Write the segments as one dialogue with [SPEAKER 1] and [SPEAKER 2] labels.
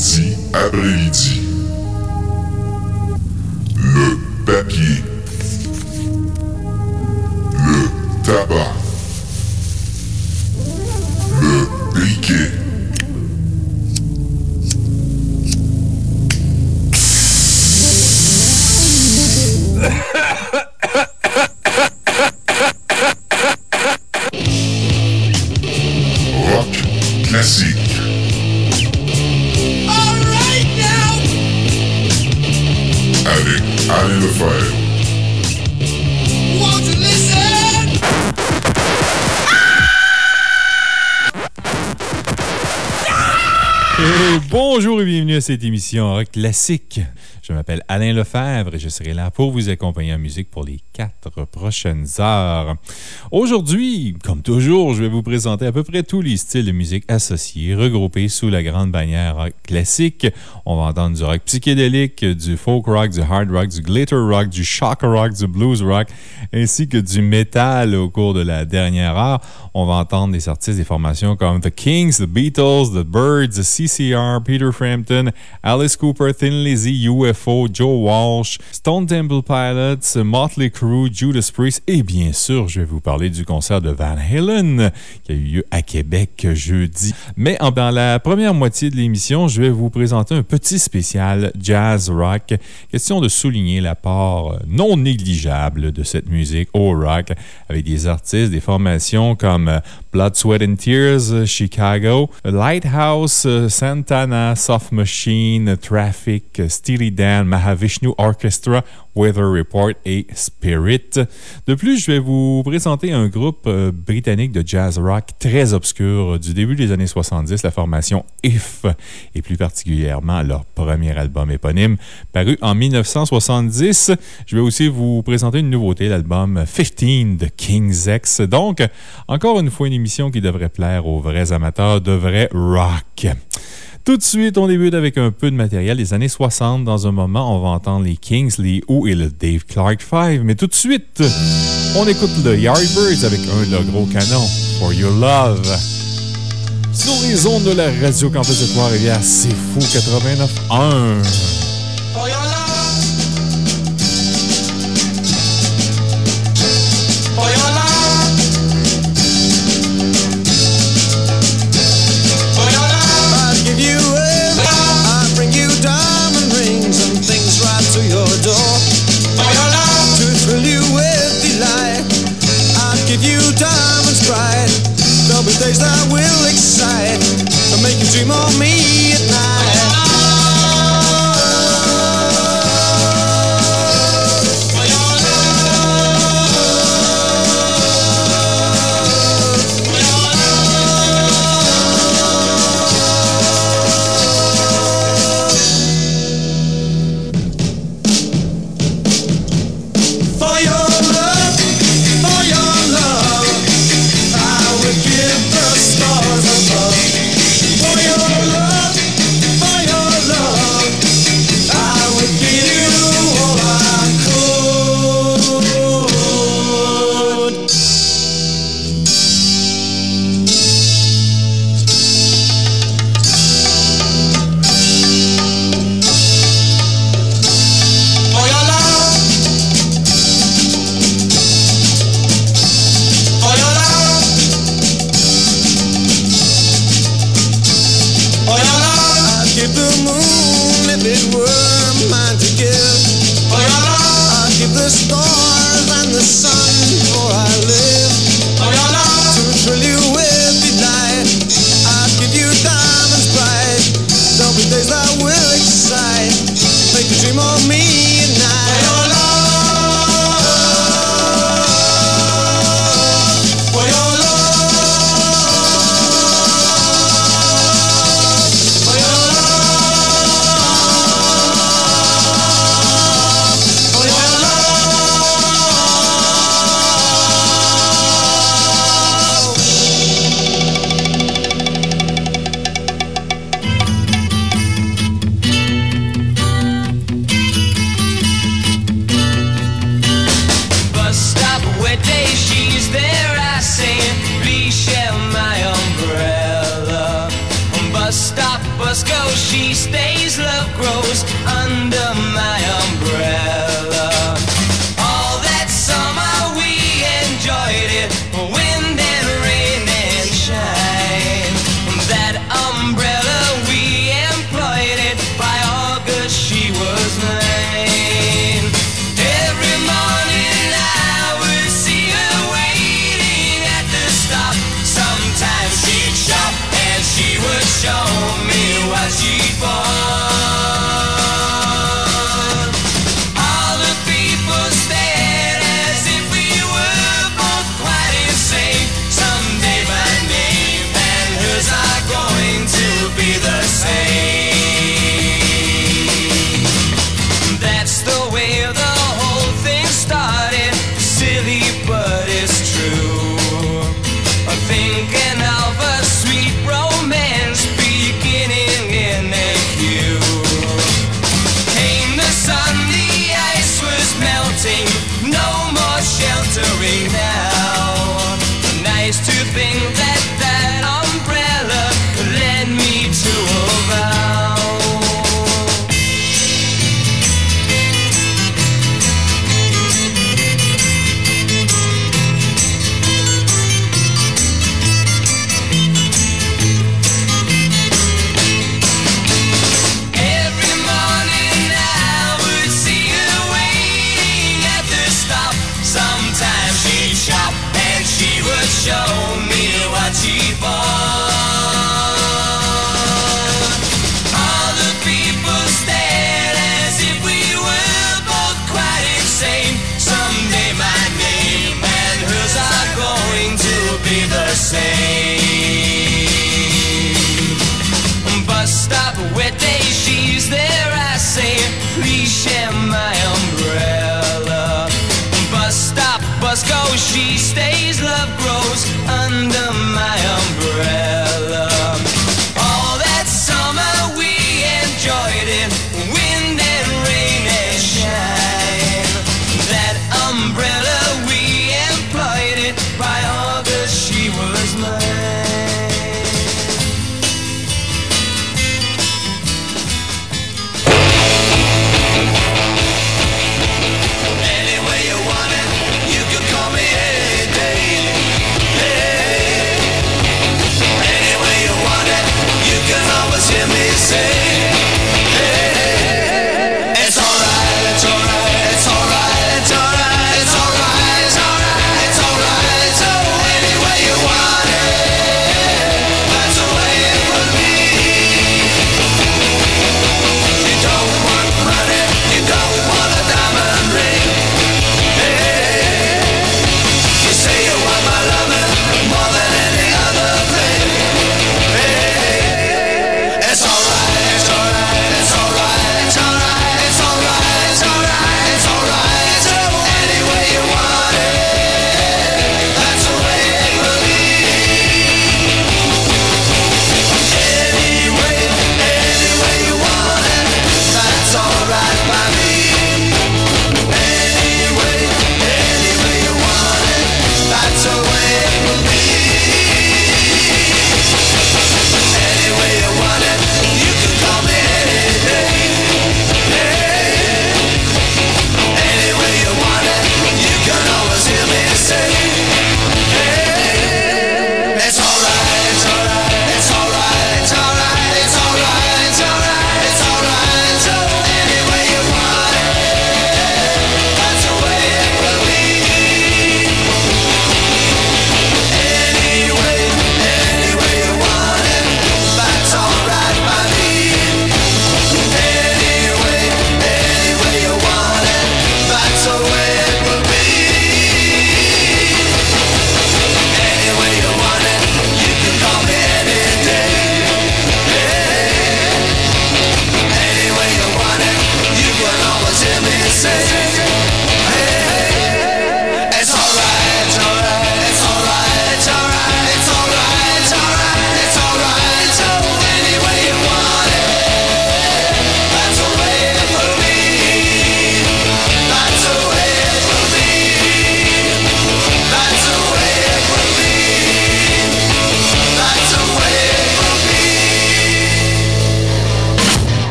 [SPEAKER 1] vendredi après-midi.
[SPEAKER 2] Cette émission Rock Classique. M'appelle Alain Lefebvre et je serai là pour vous accompagner en musique pour les quatre prochaines heures. Aujourd'hui, comme toujours, je vais vous présenter à peu près tous les styles de musique associés, regroupés sous la grande bannière rock classique. On va entendre du rock psychédélique, du folk rock, du hard rock, du glitter rock, du shock rock, du blues rock, ainsi que du metal au cours de la dernière heure. On va entendre des artistes des formations comme The Kings, The Beatles, The Birds, The CCR, Peter Frampton, Alice Cooper, Thin Lizzy, UFO, Joe Walsh, Stone Temple Pilots, Motley Crue, Judas Priest et bien sûr, je vais vous parler du concert de Van Halen qui a eu lieu à Québec jeudi. Mais dans la première moitié de l'émission, je vais vous présenter un petit spécial jazz rock. Question de souligner la part non négligeable de cette musique au rock avec des artistes, des formations comme Blood, Sweat and Tears, Chicago, Lighthouse, Santana, Soft Machine, Traffic, Steely Dan, Mahavishnu Orchestra, Weather Report et Spirit. De plus, je vais vous présenter un groupe euh, britannique de jazz rock très obscur du début des années 70, la formation If, et plus particulièrement leur premier album éponyme, paru en 1970. Je vais aussi vous présenter une nouveauté, l'album 15 de King's X. Donc, encore une fois, une émission qui devrait plaire aux vrais amateurs de vrai rock. Tout de suite, on débute avec un peu de matériel des années 60. Dans un moment, on va entendre les Kings, les Who et le Dave Clark 5. Mais tout de suite, on écoute le Yardbirds avec un de leurs gros canons, For Your Love. Sur les ondes de la Radio Campus de Trois-Rivières, c'est fou 89.1.
[SPEAKER 3] dream of me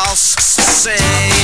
[SPEAKER 3] what we all s- s- say.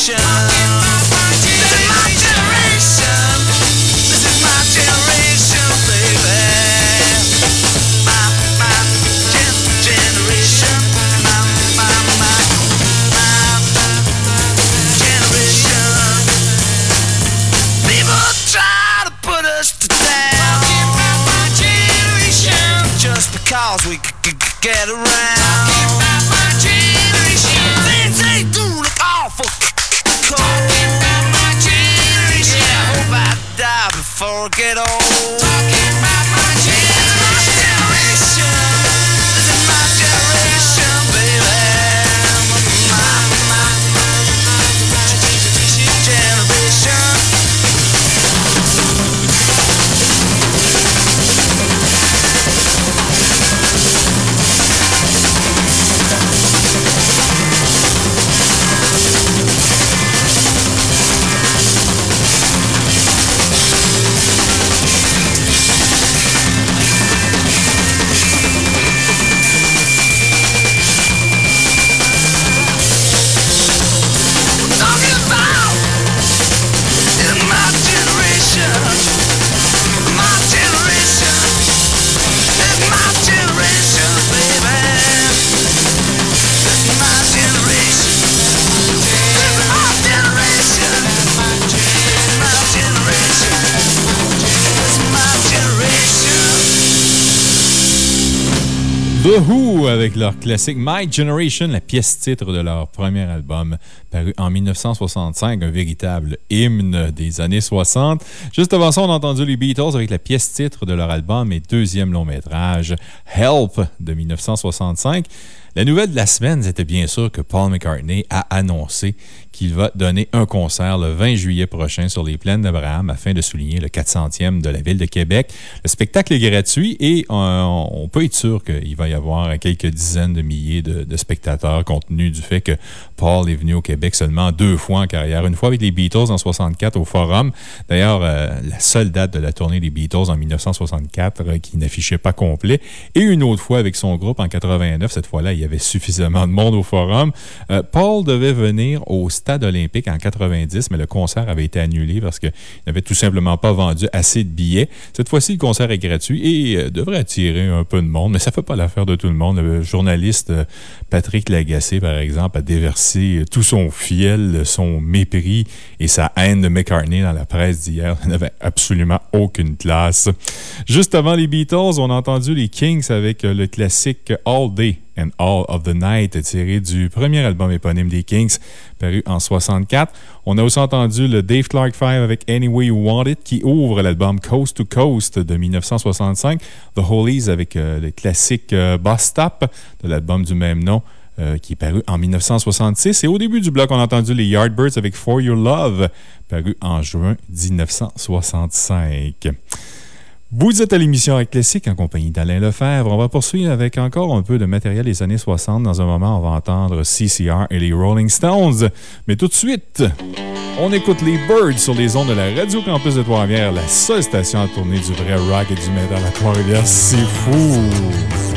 [SPEAKER 3] Generation.
[SPEAKER 2] Who avec leur classique My Generation, la pièce titre de leur premier album paru en 1965, un véritable hymne des années 60. Juste avant ça, on a entendu les Beatles avec la pièce titre de leur album et deuxième long métrage Help de 1965. La nouvelle de la semaine, c'était bien sûr que Paul McCartney a annoncé qu'il va donner un concert le 20 juillet prochain sur les plaines d'Abraham afin de souligner le 400e de la ville de Québec. Le spectacle est gratuit et euh, on peut être sûr qu'il va y avoir quelques dizaines de milliers de, spectateurs compte tenu du fait que Paul est venu au Québec seulement deux fois en carrière. Une fois avec les Beatles en 64 au Forum. D'ailleurs, euh, la seule date de la tournée des Beatles en 1964 euh, qui n'affichait pas complet. Et une autre fois avec son groupe en 89. Cette fois-là, il y avait suffisamment de monde au Forum. Euh, Paul devait venir au Stade olympique en 90, mais le concert avait été annulé parce qu'il n'avait tout simplement pas vendu assez de billets. Cette fois-ci, le concert est gratuit et euh, devrait attirer un peu de monde, mais ça ne fait pas l'affaire de tout le monde. Le journaliste euh, Patrick Lagacé, par exemple, a déversé tout son fiel, son mépris et sa haine de McCartney dans la presse d'hier. Ça n'avait absolument aucune classe. Juste avant les Beatles, on a entendu les Kings avec le classique All Day and All of the Night, tiré du premier album éponyme des Kings, paru en 64. On a aussi entendu le Dave Clark 5 avec Any Way You Want It, qui ouvre l'album Coast to Coast de 1965. The Hollies avec euh, le classique euh, Bus Stop de l'album du même nom. euh, qui est paru en 1966. Et au début du bloc, on a entendu les Yardbirds avec For Your Love, paru en juin 1965. Vous êtes à l'émission Rock Classique en compagnie d'Alain Lefebvre. On va poursuivre avec encore un peu de matériel des années 60. Dans un moment, on va entendre CCR et les Rolling Stones. Mais tout de suite, on écoute les Birds sur les ondes de la Radio Campus de Trois-Rivières, la seule station à tourner du vrai rock et du métal à Trois-Rivières. C'est fou!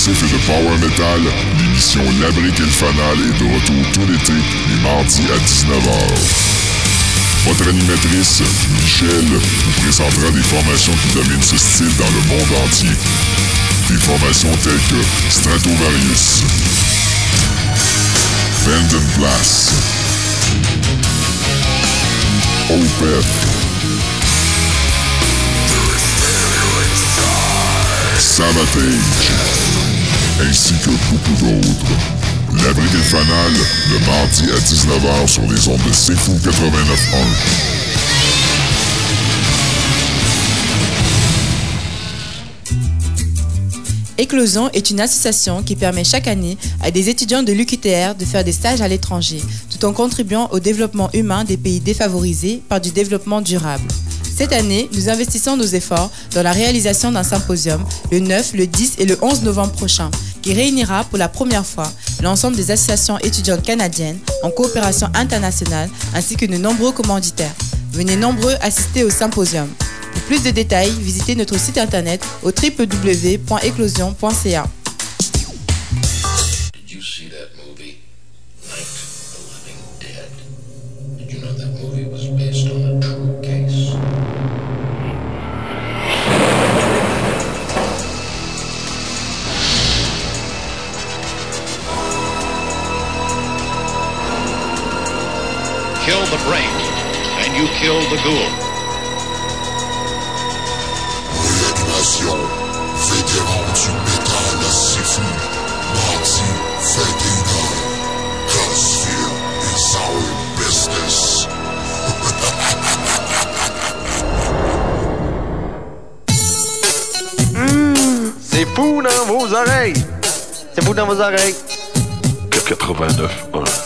[SPEAKER 1] Progressif et de power metal, l'émission La Brique et le Fanal est de retour tout l'été, les mardis à 19h. Votre animatrice, Michel, vous présentera des formations qui dominent ce style dans le monde entier. Des formations telles que Stratovarius, Band Blast, Opeth, Savatage, ainsi que beaucoup d'autres. La Brique et le mardi à 19h sur les ondes de C'est Fou 89.1.
[SPEAKER 4] Éclosion est une association qui permet chaque année à des étudiants de l'UQTR de faire des stages à l'étranger, tout en contribuant au développement humain des pays défavorisés par du développement durable. Cette année, nous investissons nos efforts dans la réalisation d'un symposium le 9, le 10 et le 11 novembre prochain, qui réunira pour la première fois l'ensemble des associations étudiantes canadiennes en coopération internationale ainsi que de nombreux commanditaires. Venez nombreux assister au symposium. Pour plus de détails, visitez notre site internet au www.eclosion.ca.
[SPEAKER 5] the
[SPEAKER 6] ghoul.
[SPEAKER 1] Réanimation, vétéran du métal Sifu, mardi 21h, Crossfield is our business.
[SPEAKER 7] C'est fou dans vos oreilles. C'est fou dans vos oreilles.
[SPEAKER 8] 89 1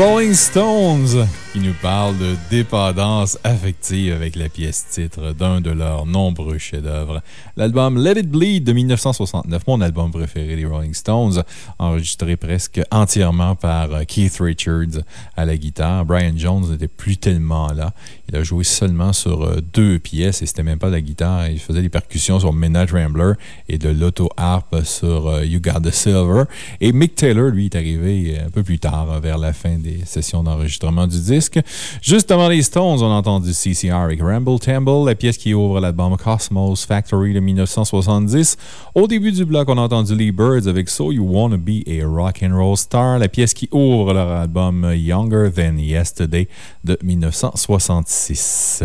[SPEAKER 2] Rolling Stones qui nous parlent de dépendance avec la pièce titre d'un de leurs nombreux chefs-d'œuvre. L'album Let It Bleed de 1969, mon album préféré des Rolling Stones, enregistré presque entièrement par euh, Keith Richards à la guitare. Brian Jones n'était plus tellement là. Il a joué seulement sur euh, deux pièces et c'était même pas de la guitare. Il faisait des percussions sur Midnight Rambler et de l'auto-harp sur euh, You Got the Silver. Et Mick Taylor, lui, est arrivé un peu plus tard, vers la fin des sessions d'enregistrement du disque. Juste avant les Stones, on a entendu CCR avec Ramble Tamble, la pièce qui ouvre l'album Cosmos Factory de 1970. Au début du bloc, on a entendu Lee Birds avec So You Wanna Be a Rock and Roll Star, la pièce qui ouvre leur album Younger Than Yesterday de 1966.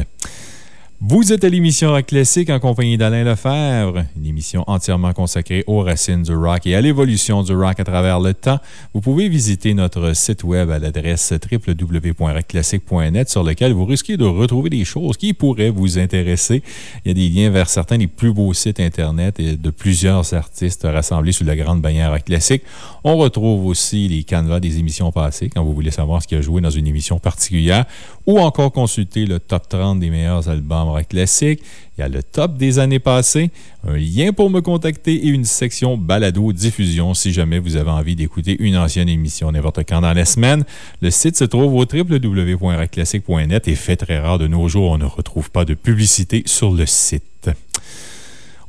[SPEAKER 2] Vous êtes à l'émission Rock Classique en compagnie d'Alain Lefebvre, une émission entièrement consacrée aux racines du rock et à l'évolution du rock à travers le temps. Vous pouvez visiter notre site web à l'adresse www.rockclassique.net sur lequel vous risquez de retrouver des choses qui pourraient vous intéresser. Il y a des liens vers certains des plus beaux sites Internet et de plusieurs artistes rassemblés sous la grande bannière Rock Classique. On retrouve aussi les canevas des émissions passées quand vous voulez savoir ce qui a joué dans une émission particulière ou encore consulter le top 30 des meilleurs albums rock classique. Il y a le top des années passées, un lien pour me contacter et une section balado-diffusion si jamais vous avez envie d'écouter une ancienne émission n'importe quand dans la semaine. Le site se trouve au www.rockclassique.net et fait très rare de nos jours, on ne retrouve pas de publicité sur le site.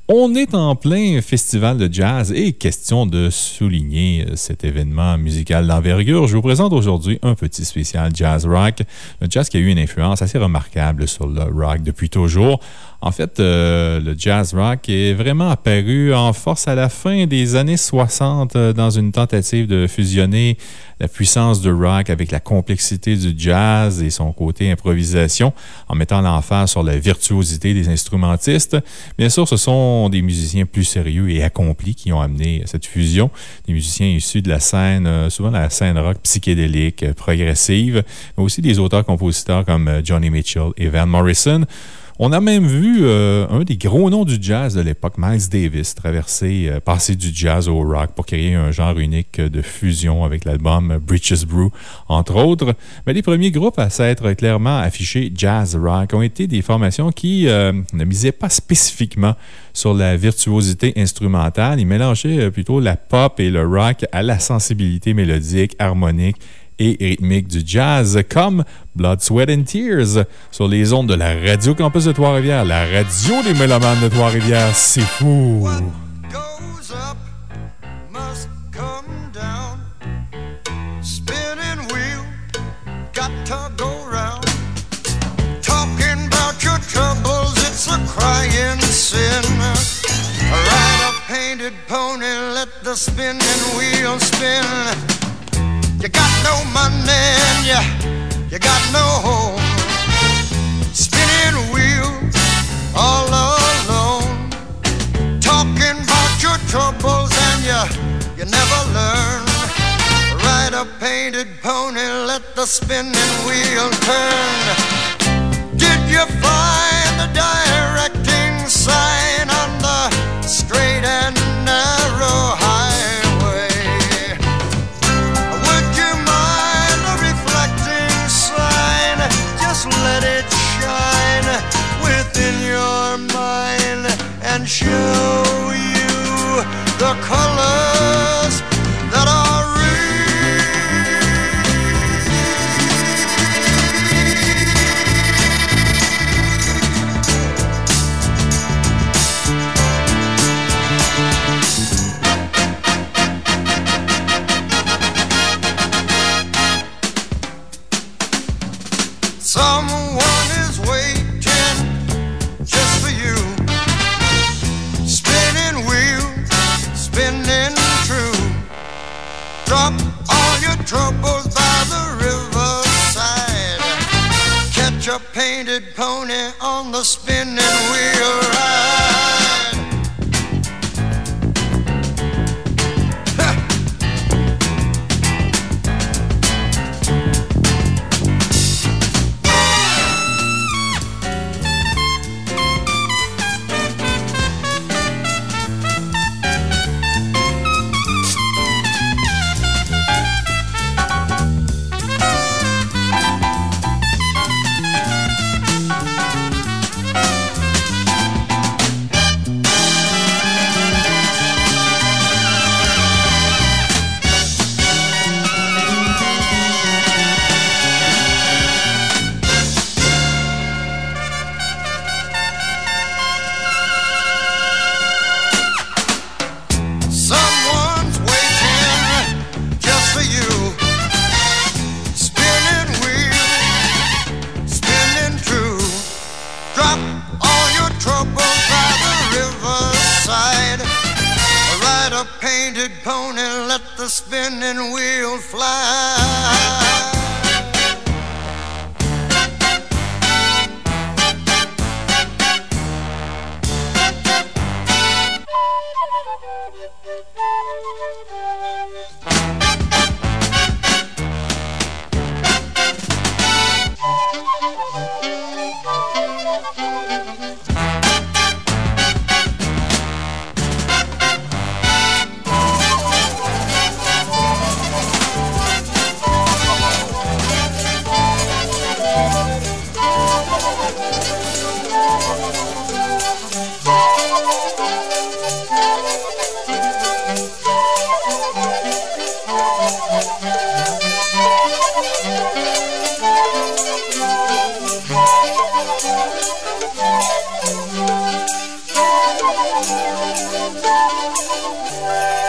[SPEAKER 2] On est en plein festival de jazz et question de souligner euh, cet événement musical d'envergure. Je vous présente aujourd'hui un petit spécial jazz rock. Le jazz qui a eu une influence assez remarquable sur le rock depuis toujours. En fait, euh, le jazz rock est vraiment apparu en force à la fin des années 60 euh, dans une tentative de fusionner la puissance du rock avec la complexité du jazz et son côté improvisation en mettant l'emphase sur la virtuosité des instrumentistes. Bien sûr, ce sont des musiciens plus sérieux et accomplis qui ont amené cette fusion. Des musiciens issus de la scène, euh, souvent de la scène rock psychédélique, progressive, mais aussi des auteurs-compositeurs comme Johnny Mitchell et Van Morrison. On a même vu euh, un des gros noms du jazz de l'époque, Miles Davis, traverser, euh, passer du jazz au rock pour créer un genre unique de fusion avec l'album Britches Brew, entre autres. Mais les premiers groupes à s'être clairement affichés jazz rock ont été des formations qui euh, ne misaient pas spécifiquement sur la virtuosité instrumentale. Ils mélangeaient plutôt la pop et le rock à la sensibilité mélodique, harmonique et rythmique du jazz, comme Blood, Sweat and Tears sur les ondes de la Radio Campus de Trois-Rivières, la radio des mélomanes de Trois-Rivières. C'est fou!
[SPEAKER 9] You got no money and you, you got no home. Spinning wheel, all alone. Talking about your troubles and you, you never learn. Ride a painted pony, let the spinning wheel turn. Did you find the directing sign on the straight show you the colors that are Someone painted pony,
[SPEAKER 10] let the spinning wheel fly.
[SPEAKER 9] Thank you.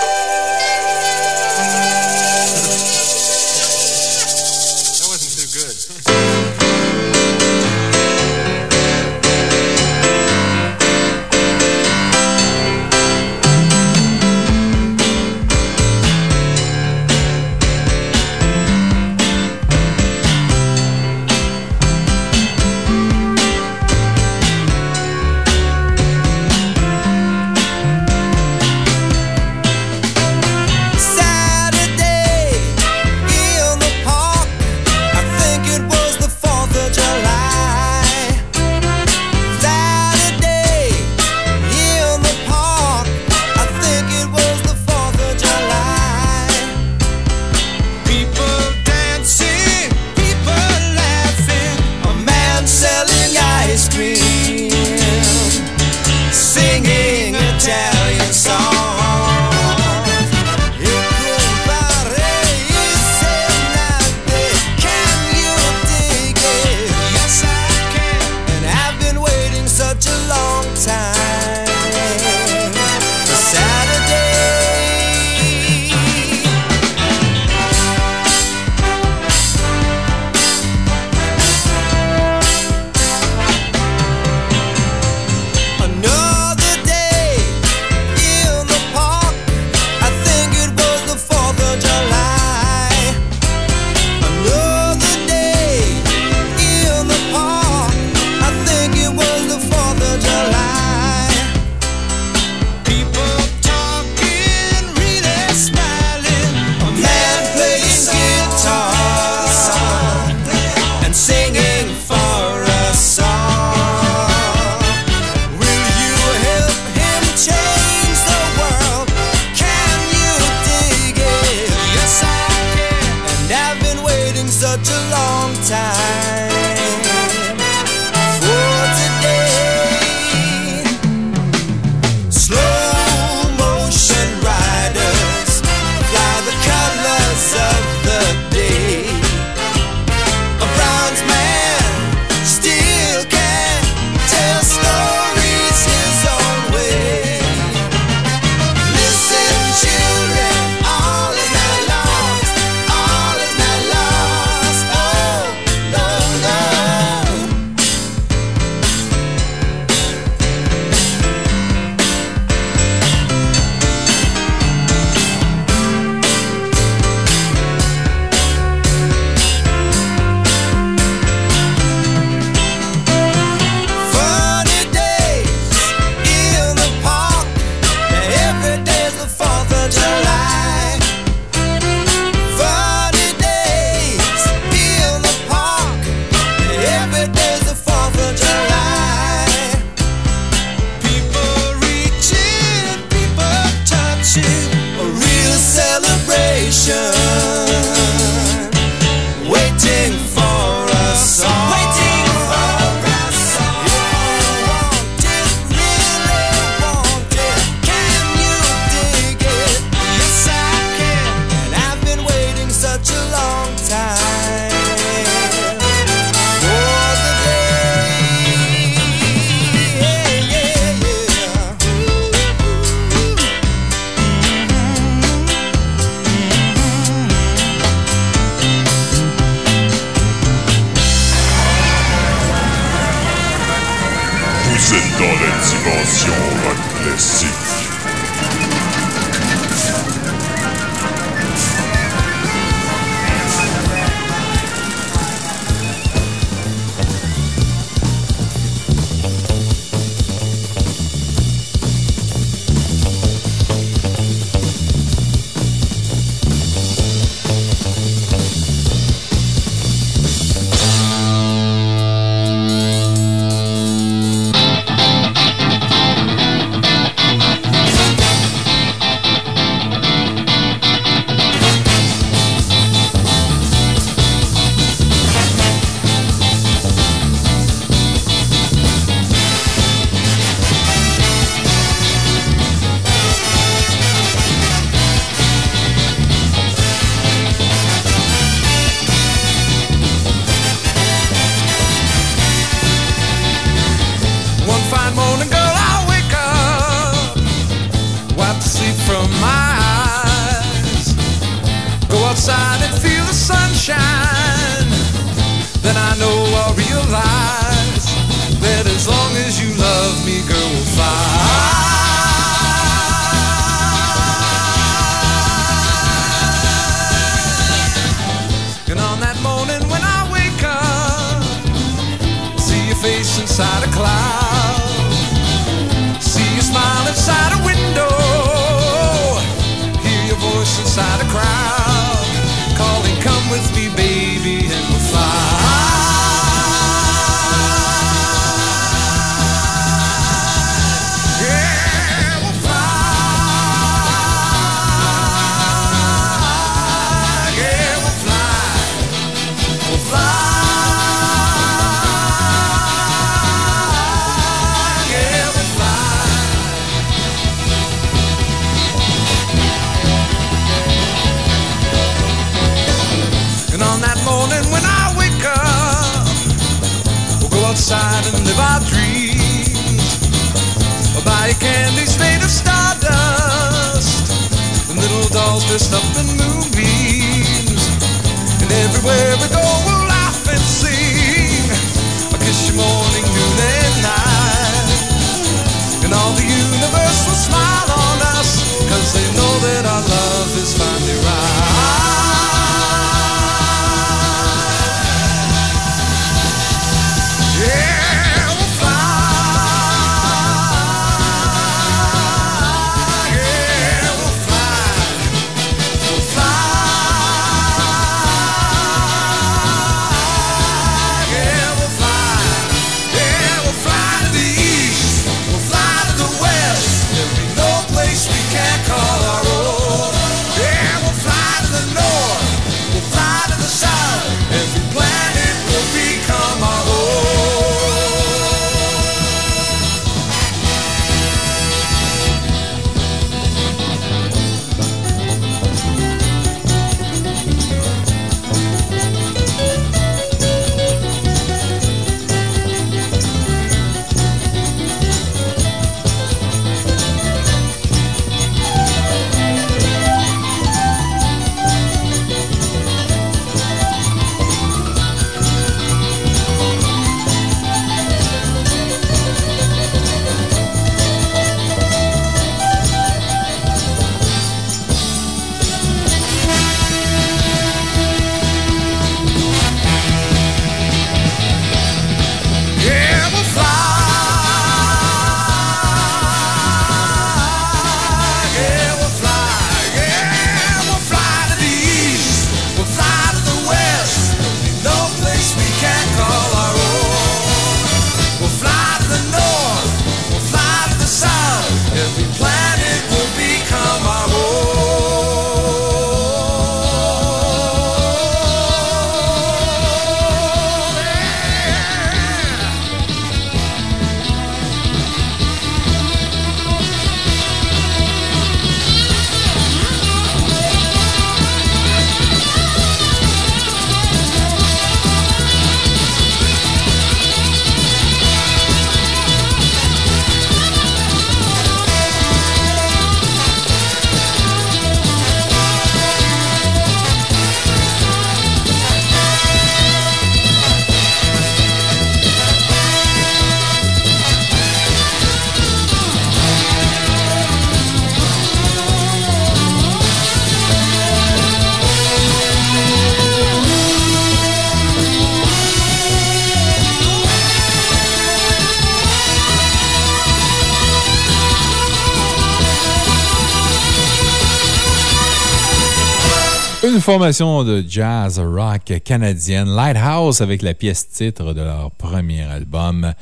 [SPEAKER 2] Une formation de jazz rock canadienne, Lighthouse, avec la pièce titre de leur premier album.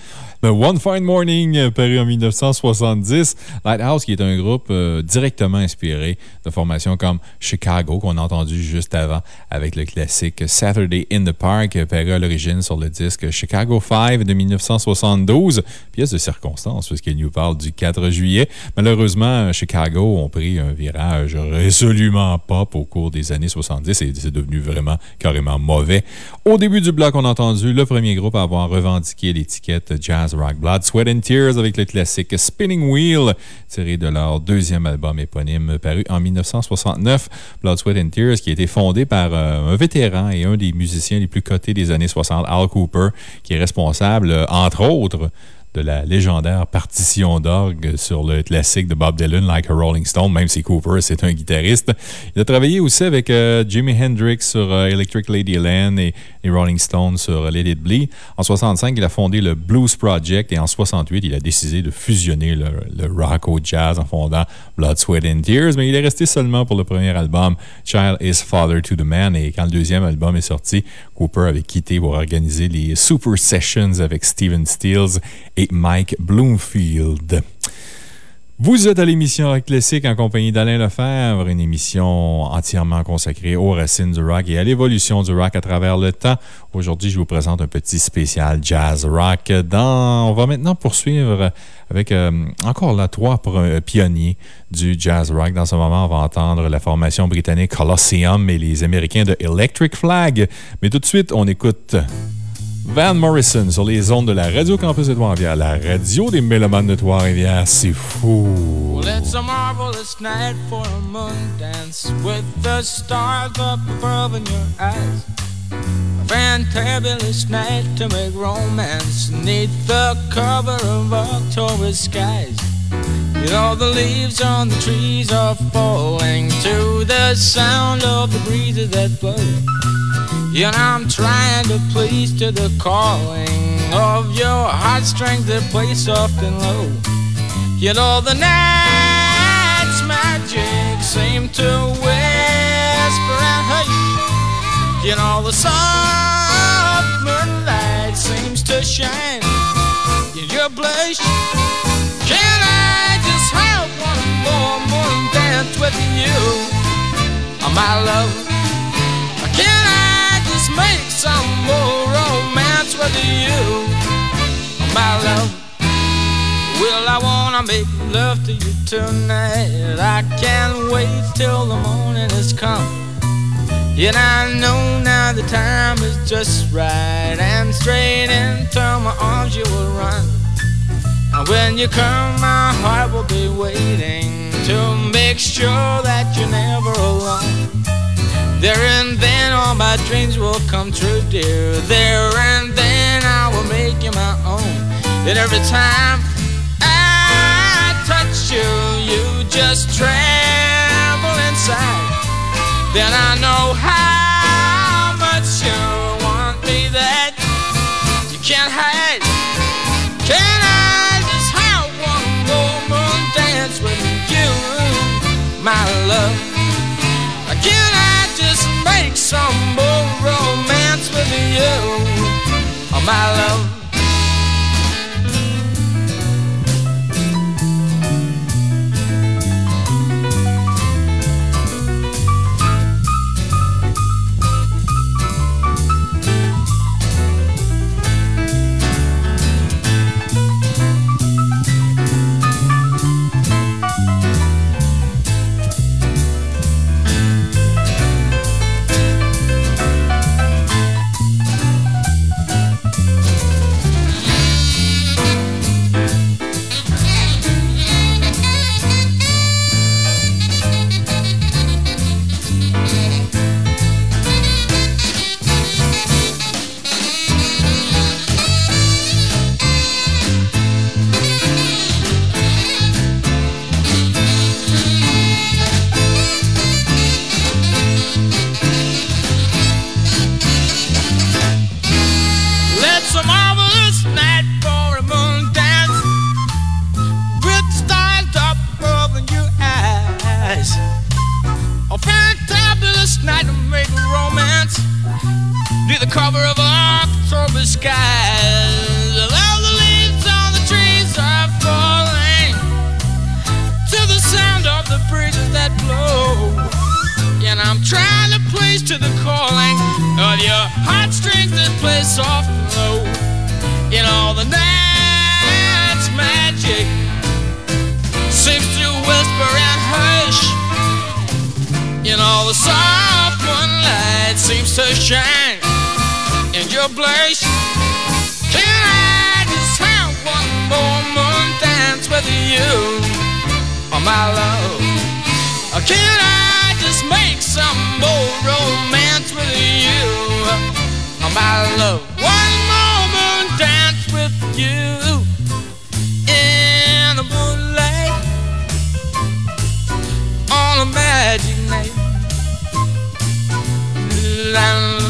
[SPEAKER 2] One Fine Morning, paru en 1970. Lighthouse, qui est un groupe euh, directement inspiré de formations comme Chicago, qu'on a entendu juste avant, avec le classique Saturday in the Park, paru à l'origine sur le disque Chicago 5 de 1972. Pièce de circonstance, puisqu'il nous parle du 4 juillet. Malheureusement, Chicago ont pris un virage résolument pop au cours des années 70 et c'est devenu vraiment carrément mauvais. Au début du bloc, on a entendu le premier groupe à avoir revendiqué l'étiquette Jazz Rock Blood, Sweat and Tears avec le classique Spinning Wheel, tiré de leur deuxième album éponyme paru en 1969. Blood, Sweat and Tears, qui a été fondé par euh, un vétéran et un des musiciens les plus cotés des années 60, Al Cooper, qui est responsable, euh, entre autres, de la légendaire partition d'orgue sur le classique de Bob Dylan, Like a Rolling Stone, même si Cooper, c'est un guitariste. Il a travaillé aussi avec euh, Jimi Hendrix sur euh, Electric Ladyland et, et Rolling Stone sur euh, Let It Bleed. En 65, il a fondé le Blues Project et en 68, il a décidé de fusionner le, le rock au jazz en fondant Blood, Sweat and Tears, mais il est resté seulement pour le premier album, Child is Father to the Man. Et quand le deuxième album est sorti, Cooper avait quitté pour organiser les Super Sessions avec Steven Stills et Mike Bloomfield. Vous êtes à l'émission Rock Classique en compagnie d'Alain Lefebvre, une émission entièrement consacrée aux racines du rock et à l'évolution du rock à travers le temps. Aujourd'hui, je vous présente un petit spécial jazz rock. On va maintenant poursuivre avec euh, encore là trois pre- pionniers du jazz rock. Dans ce moment, on va entendre la formation britannique Colosseum et les Américains de Electric Flag. Mais tout de suite, on écoute Van Morrison sur les ondes de la Radio Campus de Trois-Rivières, la radio des mélomanes de Trois-Rivières. C'est fou!
[SPEAKER 8] Well, it's a marvelous night for a moon dance with the stars up above in your eyes. A fantabulous night to make romance neath the cover of October skies. You know, the leaves on the trees are falling to the sound of the breezes that blow. You know, I'm trying to please to the calling of your heartstrings that play soft and low. You know, the night's magic seem to whisper and hush. You know, the soft moonlight seems to shine in your blush. Can I just have one more moon dance with you, oh, my love? More romance with you, my love? Well, I wanna make love to you tonight. I can't wait till the morning has come. Yet I know now the time is just right, and straight into my arms you will run. And when you come, my heart will be waiting to make sure that you're never alone. There and then all my dreams will come true, dear. There and then I will make you my own. And every time I touch you, you just tremble inside. Then I know how some more romance with you, oh, my love? Near the cover of October skies. All the leaves on the trees are falling to the sound of the breezes that blow. And I'm trying to please to the calling of your heartstrings that play soft and low. In all the night's magic seems to whisper and hush. In all the soft moonlight seems to shine the. Can I just have one more moon dance with you, oh my love? Can I just make some more romance with you, oh my love? One more moon dance with you in the
[SPEAKER 11] moonlight
[SPEAKER 8] on
[SPEAKER 11] a magic
[SPEAKER 8] night. La,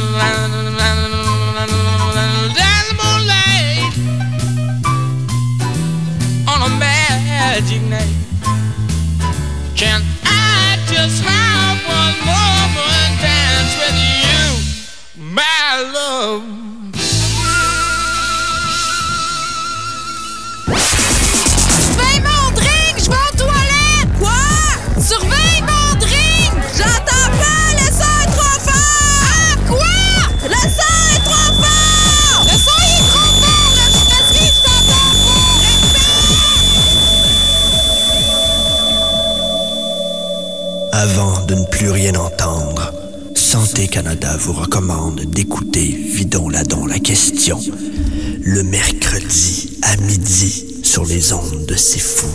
[SPEAKER 11] my
[SPEAKER 9] Quoi? Surveille mon drink! J'entends pas! Le son est trop fort! Ah, quoi? Le son est trop fort! Le son est trop fort! La brasserie, je t'entends pas! Respect!
[SPEAKER 12] Avant de ne plus rien entendre, Radio-Canada vous recommande d'écouter Vidons la don la question le mercredi à midi sur les ondes de C'est Fou.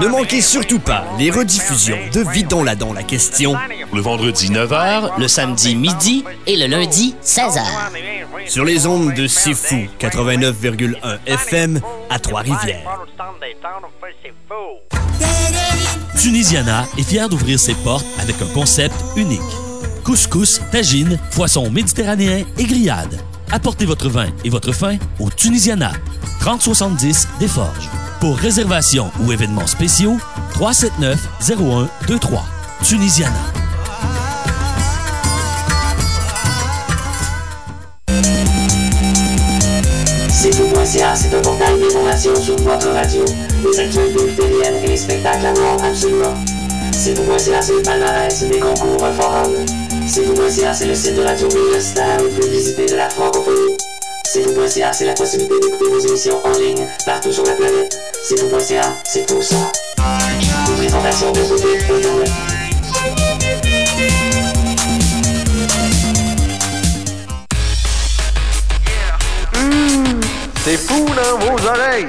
[SPEAKER 13] Ne manquez surtout pas les rediffusions de Vidon la don la question
[SPEAKER 14] Le vendredi 9h,
[SPEAKER 15] le samedi midi et le lundi 16h.
[SPEAKER 13] sur les ondes de C'est Fou 89,1 FM à Trois-Rivières.
[SPEAKER 16] Tunisiana est fière d'ouvrir ses portes avec un concept unique. Couscous, tagine, poisson méditerranéen et grillade. Apportez votre vin et votre faim au Tunisiana, 3070 des Forges. Pour réservation ou événements spéciaux, 379 0123. Tunisiana.
[SPEAKER 17] C'est tout.ca, c'est un portail d'information sur votre radio. Les actualités TVN et les spectacles à voir absolument. C'est tout.ca, c'est le palmarès des concours forums. C'est tout.ca, c'est le site de radio universitaire le plus visité de la francophonie. C'est tout.ca, c'est la possibilité d'écouter vos émissions en ligne partout sur la planète. C'est tout.ca, c'est tout ça. Une présentation de côté Internet.
[SPEAKER 7] C'est fou dans vos oreilles.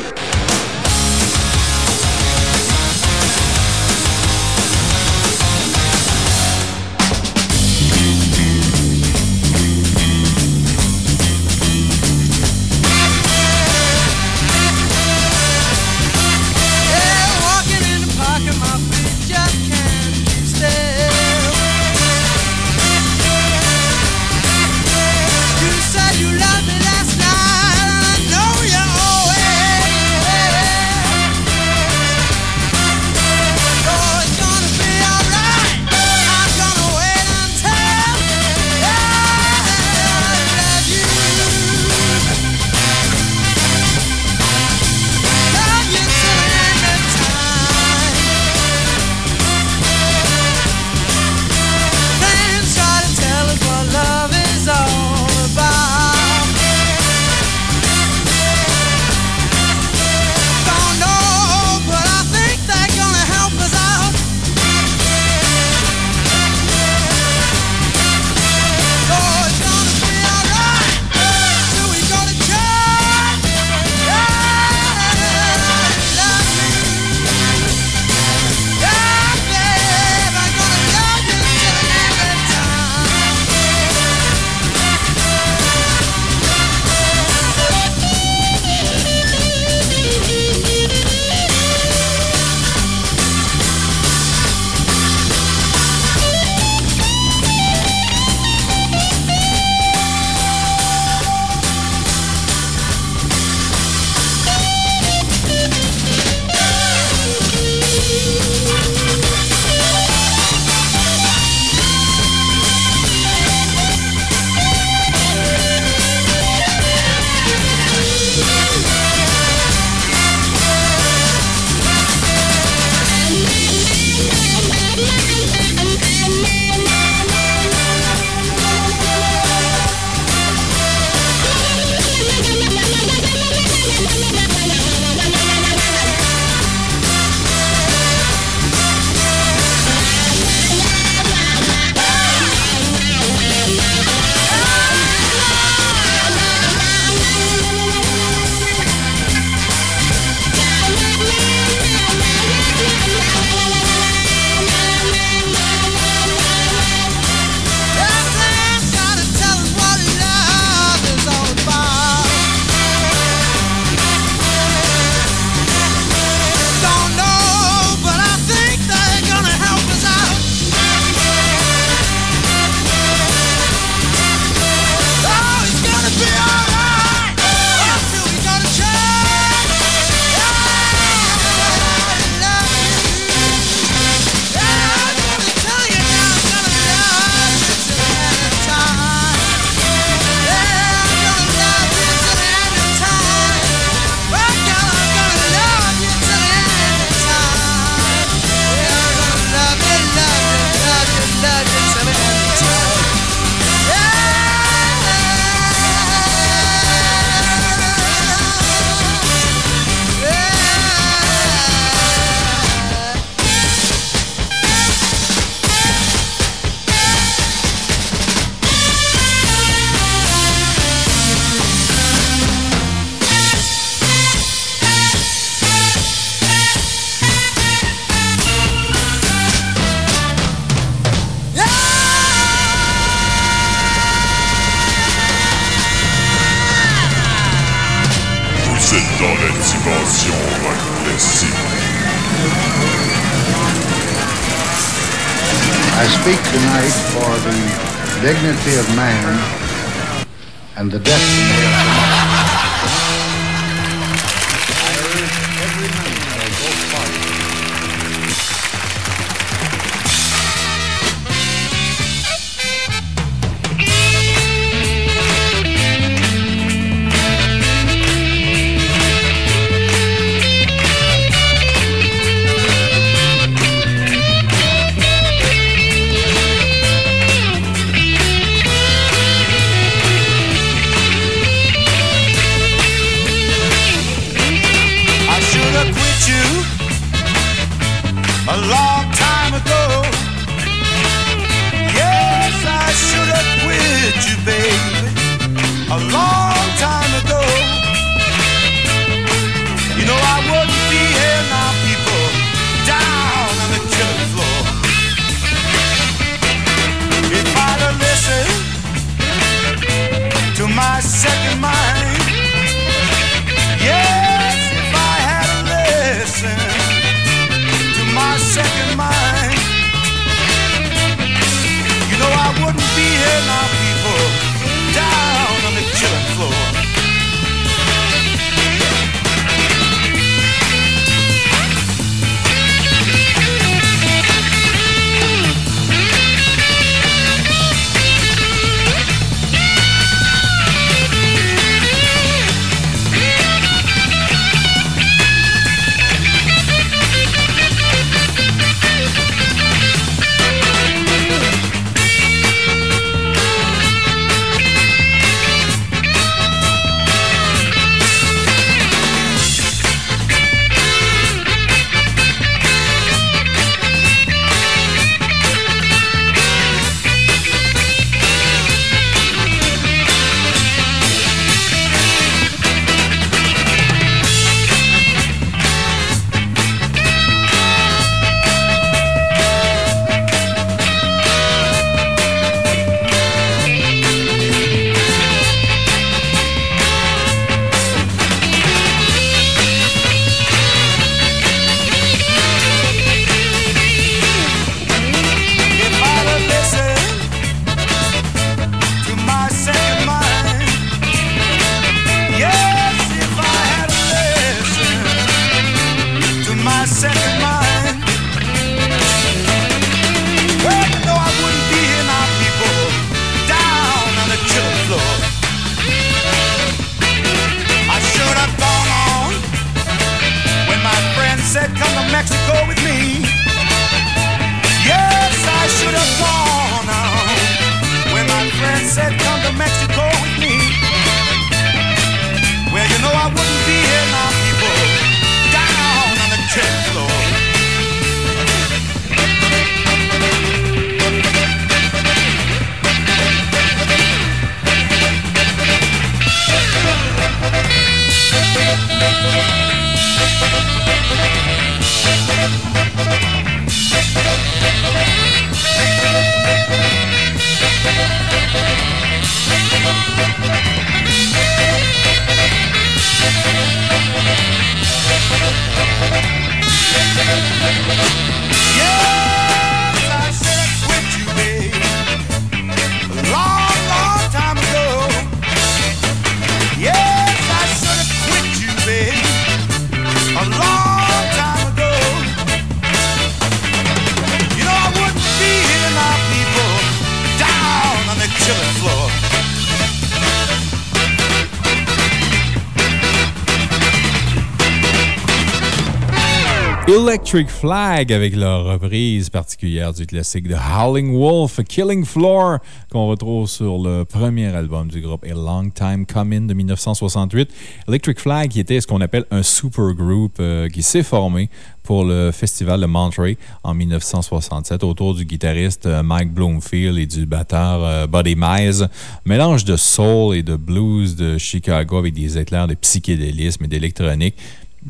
[SPEAKER 2] Electric Flag avec leur reprise particulière du classique de Howling Wolf, Killing Floor, qu'on retrouve sur le premier album du groupe A Long Time Coming de 1968. Electric Flag qui était ce qu'on appelle un super groupe euh, qui s'est formé pour le festival de Monterey en 1967 autour du guitariste euh, Mike Bloomfield et du batteur euh, Buddy Mize. Mélange de soul et de blues de Chicago avec des éclairs de psychédélisme et d'électronique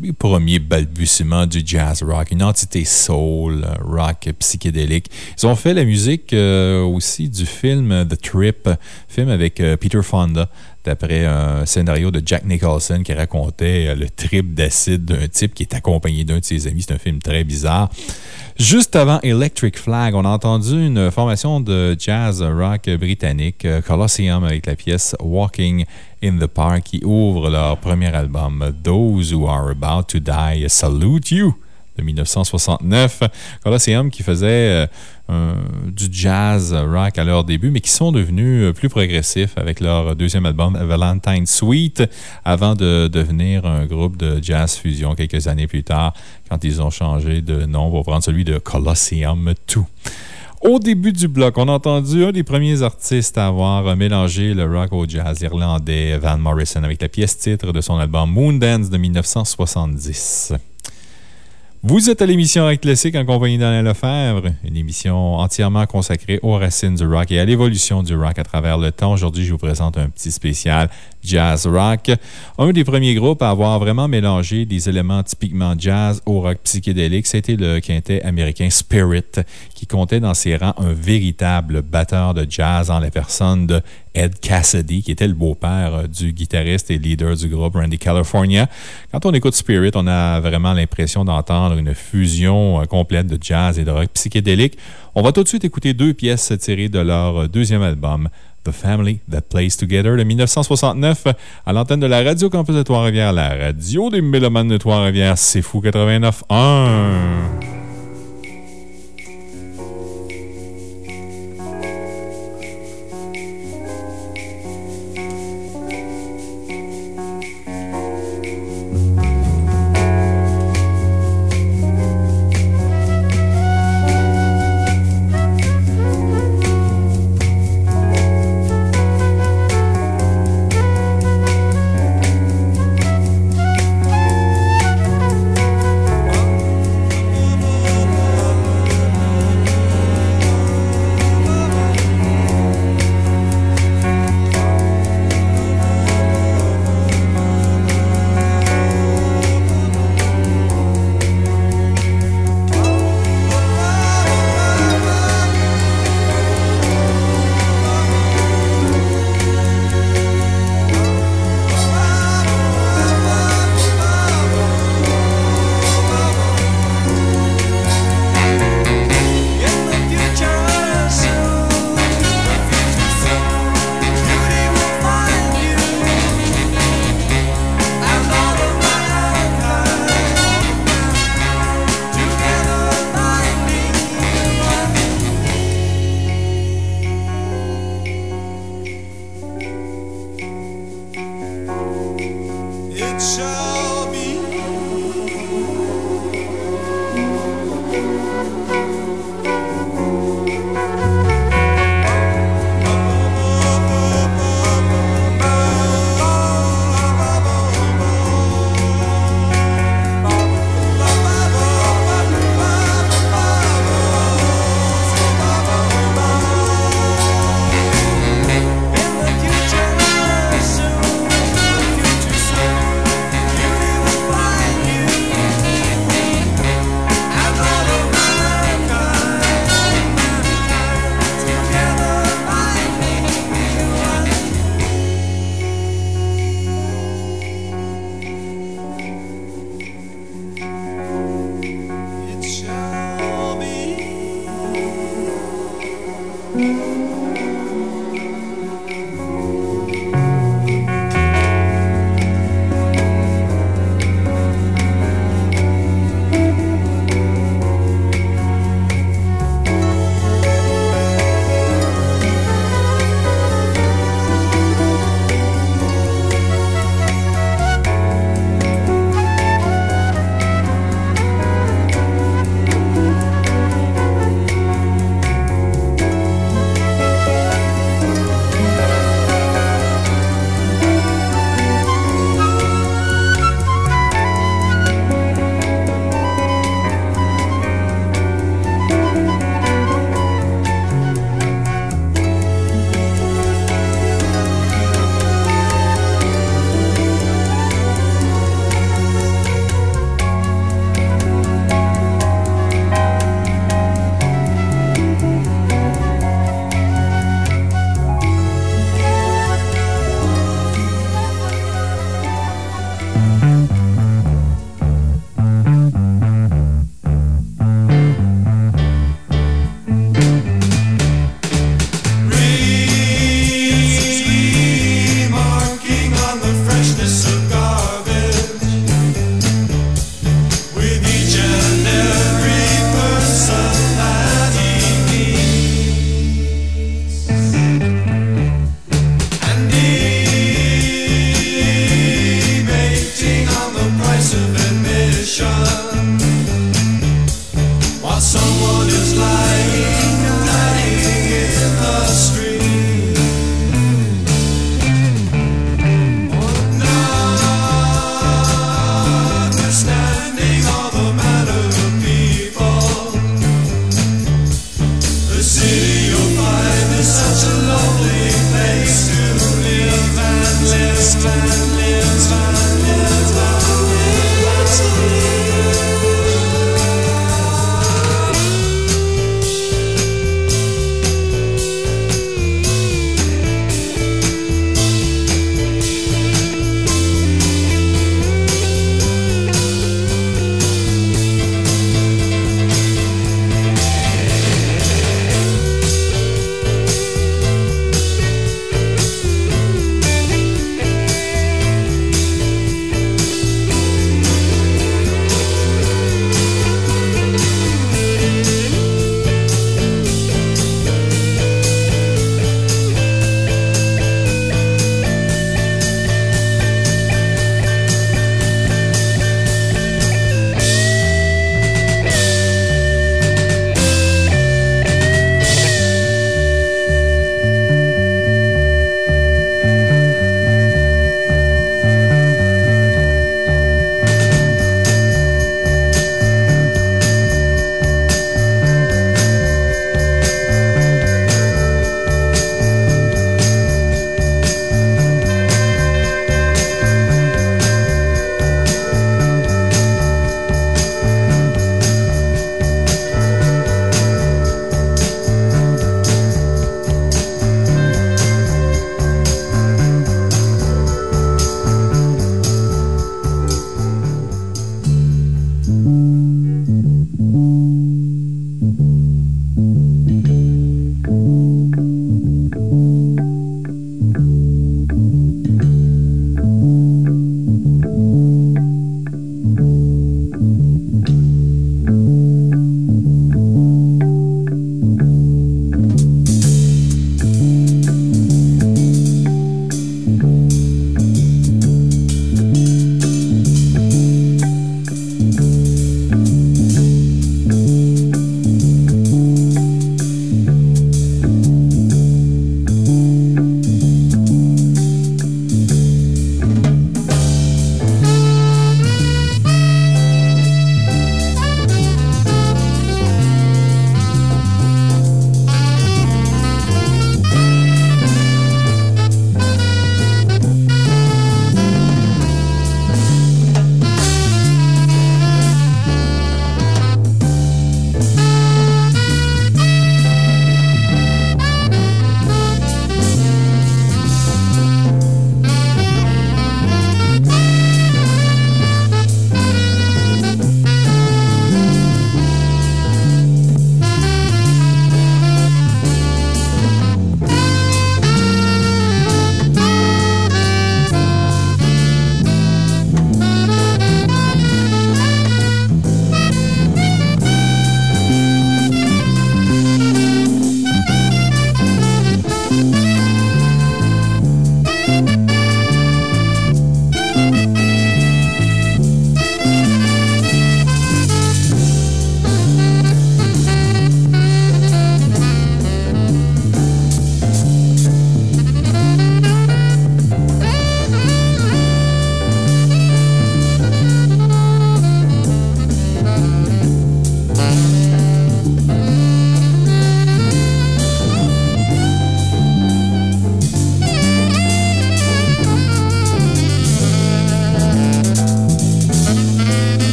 [SPEAKER 2] les premiers balbutiements du jazz rock, une entité soul, euh, rock psychédélique. Ils ont fait la musique euh, aussi du film The Trip, film avec euh, Peter Fonda, d'après un scénario de Jack Nicholson qui racontait euh, le trip d'acide d'un type qui est accompagné d'un de ses amis. C'est un film très bizarre. Juste avant Electric Flag, on a entendu une formation de jazz rock britannique, euh, Colosseum, avec la pièce Walking in the Park, qui ouvre leur premier album, Those Who Are About to Die Salute You de 1969. Colosseum qui faisait euh, du jazz rock à leur début, mais qui sont devenus euh, plus progressifs avec leur deuxième album, Valentine Suite, avant de devenir un groupe de jazz fusion quelques années plus tard, quand ils ont changé de nom pour prendre celui de Colosseum 2. Au début du bloc, on a entendu un des premiers artistes à avoir mélangé le rock au jazz irlandais, Van Morrison, avec la pièce titre de son album Moondance de 1970. Vous êtes à l'émission Rock Classique en compagnie d'Alain Lefebvre, une émission entièrement consacrée aux racines du rock et à l'évolution du rock à travers le temps. Aujourd'hui, je vous présente un petit spécial jazz rock. Un des premiers groupes à avoir vraiment mélangé des éléments typiquement jazz au rock psychédélique, c'était le quintet américain Spirit, qui comptait dans ses rangs un véritable batteur de jazz en la personne de Ed Cassidy, qui était le beau-père euh, du guitariste et leader du groupe Randy California. Quand on écoute Spirit, on a vraiment l'impression d'entendre une fusion euh, complète de jazz et de rock psychédélique. On va tout de suite écouter deux pièces tirées de leur euh, deuxième album, The Family That Plays Together de 1969, à l'antenne de la Radio Campus de Trois-Rivières, la radio des Mélomanes de Trois-Rivières, c'est fou 89.1.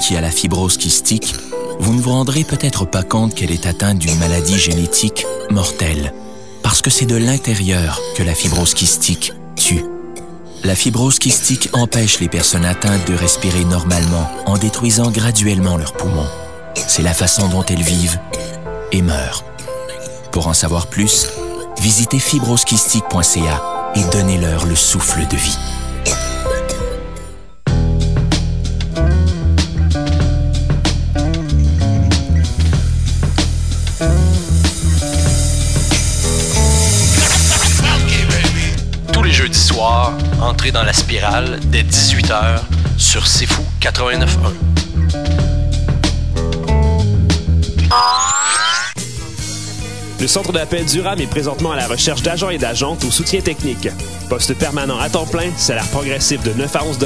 [SPEAKER 18] qui a la fibrose kystique, vous ne vous rendrez peut-être pas compte qu'elle est atteinte d'une maladie génétique mortelle, parce que c'est de l'intérieur que la fibrose kystique tue. La fibrose kystique empêche les personnes atteintes de respirer normalement en détruisant graduellement leurs poumons. C'est la façon dont elles vivent et meurent. Pour en savoir plus, visitez fibrosquistique.ca et donnez-leur le souffle de vie.
[SPEAKER 14] Dans la spirale dès 18h sur C'est Fou 89.1.
[SPEAKER 19] Le centre d'appel Durham est présentement à la recherche d'agents et d'agentes au soutien technique. Poste permanent à temps plein, salaire progressif de 9 à 11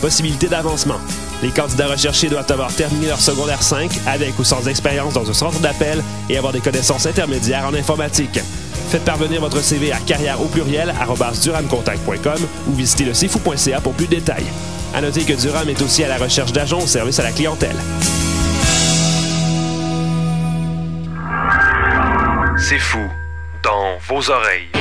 [SPEAKER 19] possibilité d'avancement. Les candidats recherchés doivent avoir terminé leur secondaire 5 avec ou sans expérience dans un centre d'appel et avoir des connaissances intermédiaires en informatique. Faites parvenir votre CV à carrière au pluriel duramcontact.com ou visitez le cfou.ca pour plus de détails. À noter que Durham est aussi à la recherche d'agents au service à la clientèle.
[SPEAKER 8] C'est fou dans vos oreilles.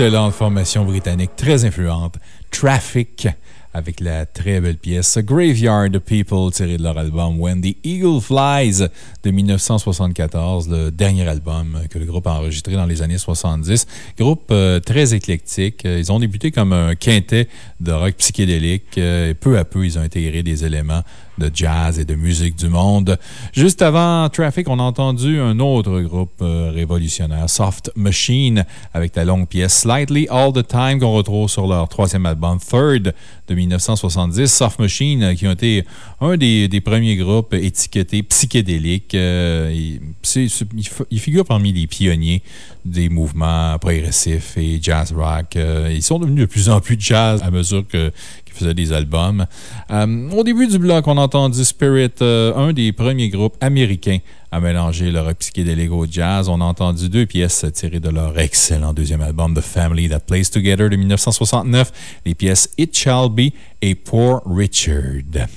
[SPEAKER 2] Excellente formation britannique très influente, Traffic, avec la très belle pièce Graveyard People tirée de leur album When the Eagle Flies de 1974, le dernier album que le groupe a enregistré dans les années 70. Groupe euh, très éclectique. Ils ont débuté comme un quintet de rock psychédélique euh, et peu à peu, ils ont intégré des éléments de jazz et de musique du monde. Juste avant Traffic, on a entendu un autre groupe euh, révolutionnaire, Soft Machine, avec la longue pièce Slightly All the Time qu'on retrouve sur leur troisième album Third de 1970. Soft Machine, euh, qui ont été un des, premiers groupes étiquetés psychédéliques. Euh, il, c'est- c'est- il f- il figure parmi les pionniers des mouvements progressifs et jazz rock. Ils sont devenus de plus en plus jazz à mesure qu'ils faisaient des albums. Euh, au début du bloc, on a entendu Spirit, euh, un des premiers groupes américains à mélanger le rock psychédélique au jazz. On a entendu deux pièces tirées de leur excellent deuxième album, The Family That Plays Together de 1969, les pièces It Shall Be et Poor Richard.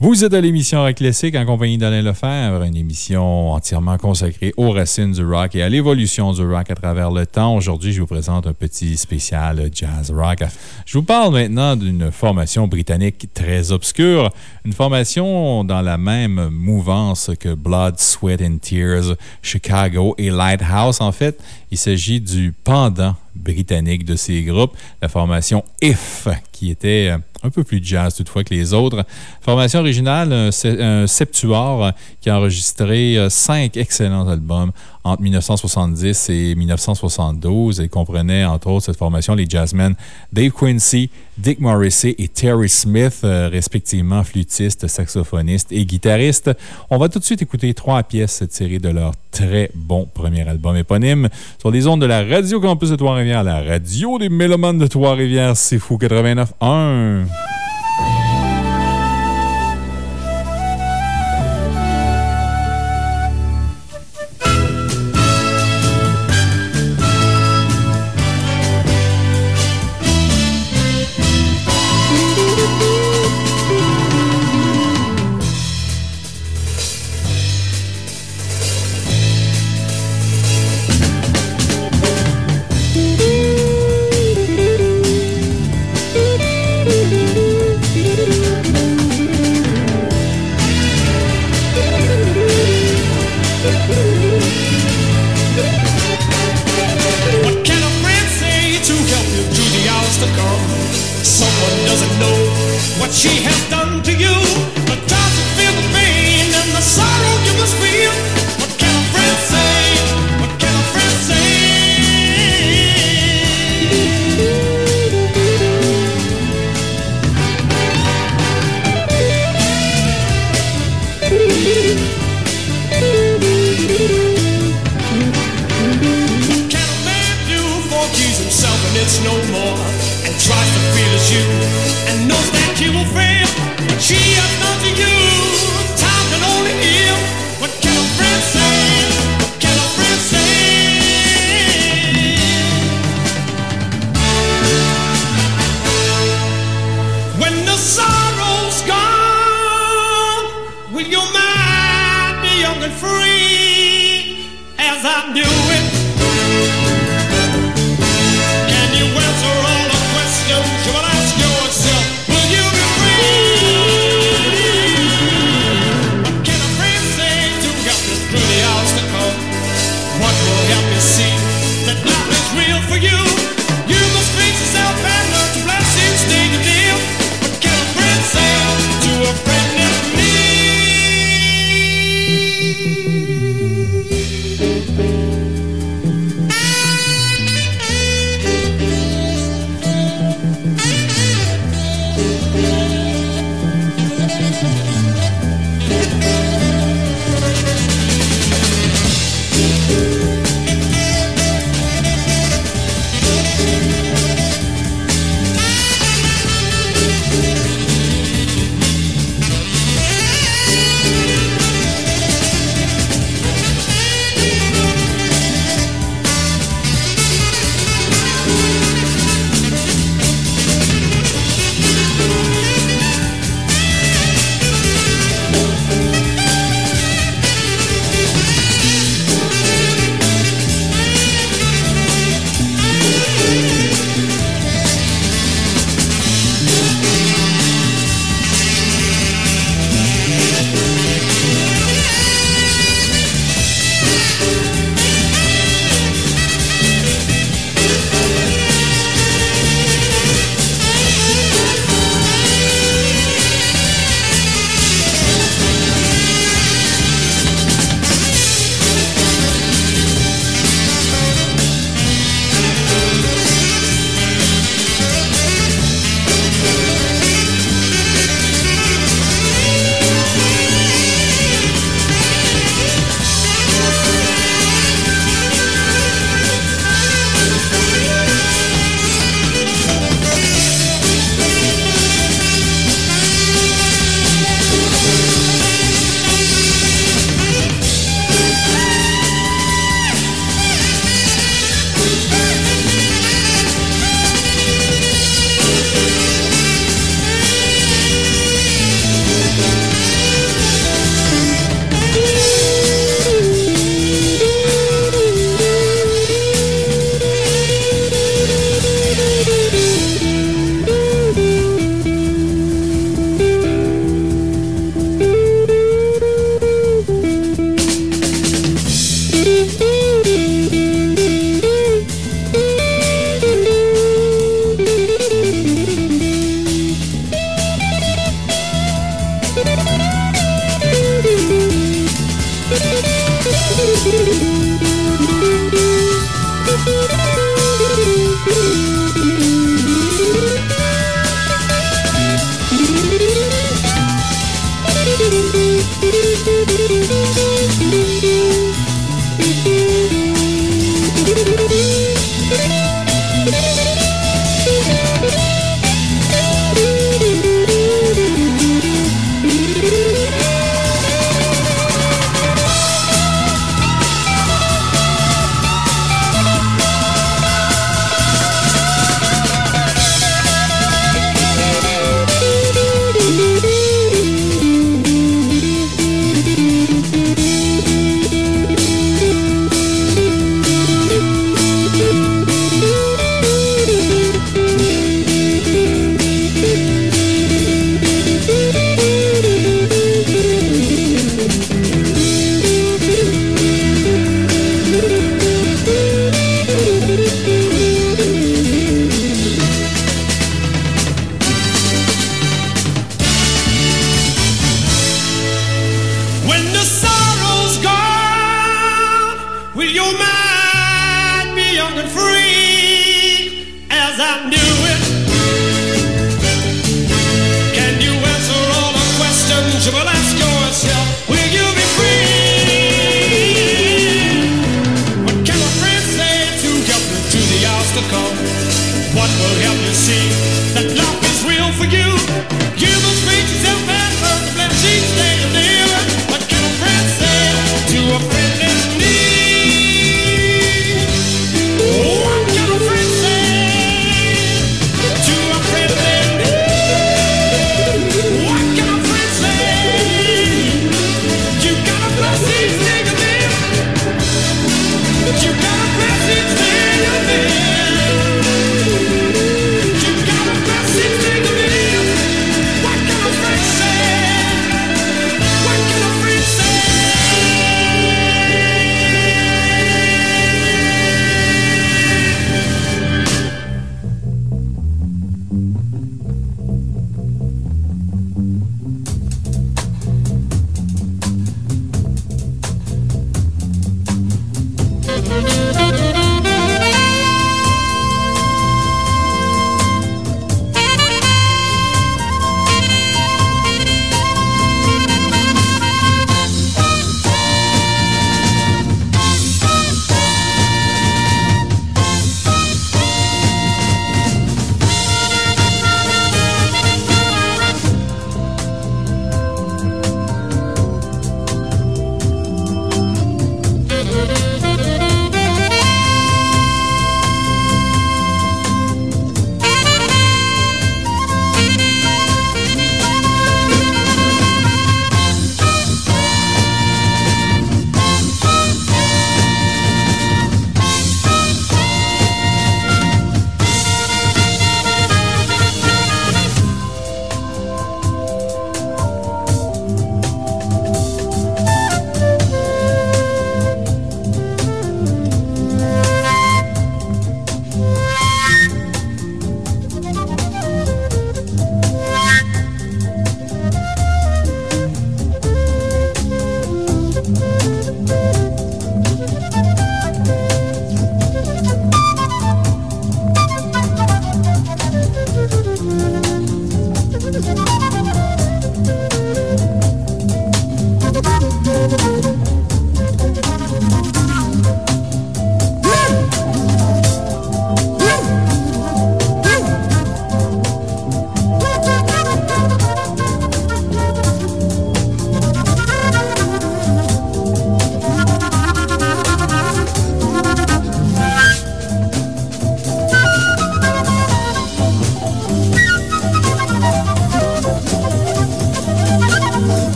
[SPEAKER 2] Vous êtes à l'émission Rock Classique en compagnie d'Alain Lefebvre, une émission entièrement consacrée aux racines du rock et à l'évolution du rock à travers le temps. Aujourd'hui, je vous présente un petit spécial jazz rock. Je vous parle maintenant d'une formation britannique très obscure, une formation dans la même mouvance que Blood, Sweat and Tears, Chicago et Lighthouse. En fait, il s'agit du pendant britannique de ces groupes, la formation IF, qui était un peu plus jazz toutefois que les autres. Formation originale, un, se- un septuor euh, qui a enregistré euh, cinq excellents albums entre 1970 et 1972 et comprenait entre autres cette formation les jazzmen Dave Quincy, Dick Morrissey et Terry Smith, euh, respectivement flûtistes, saxophonistes et guitaristes. On va tout de suite écouter trois pièces tirées de leur très bon premier album éponyme sur les ondes de la Radio Campus de Trois-Rivières, la radio des mélomanes de Trois-Rivières, c'est fou 89.1.
[SPEAKER 20] you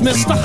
[SPEAKER 2] Mr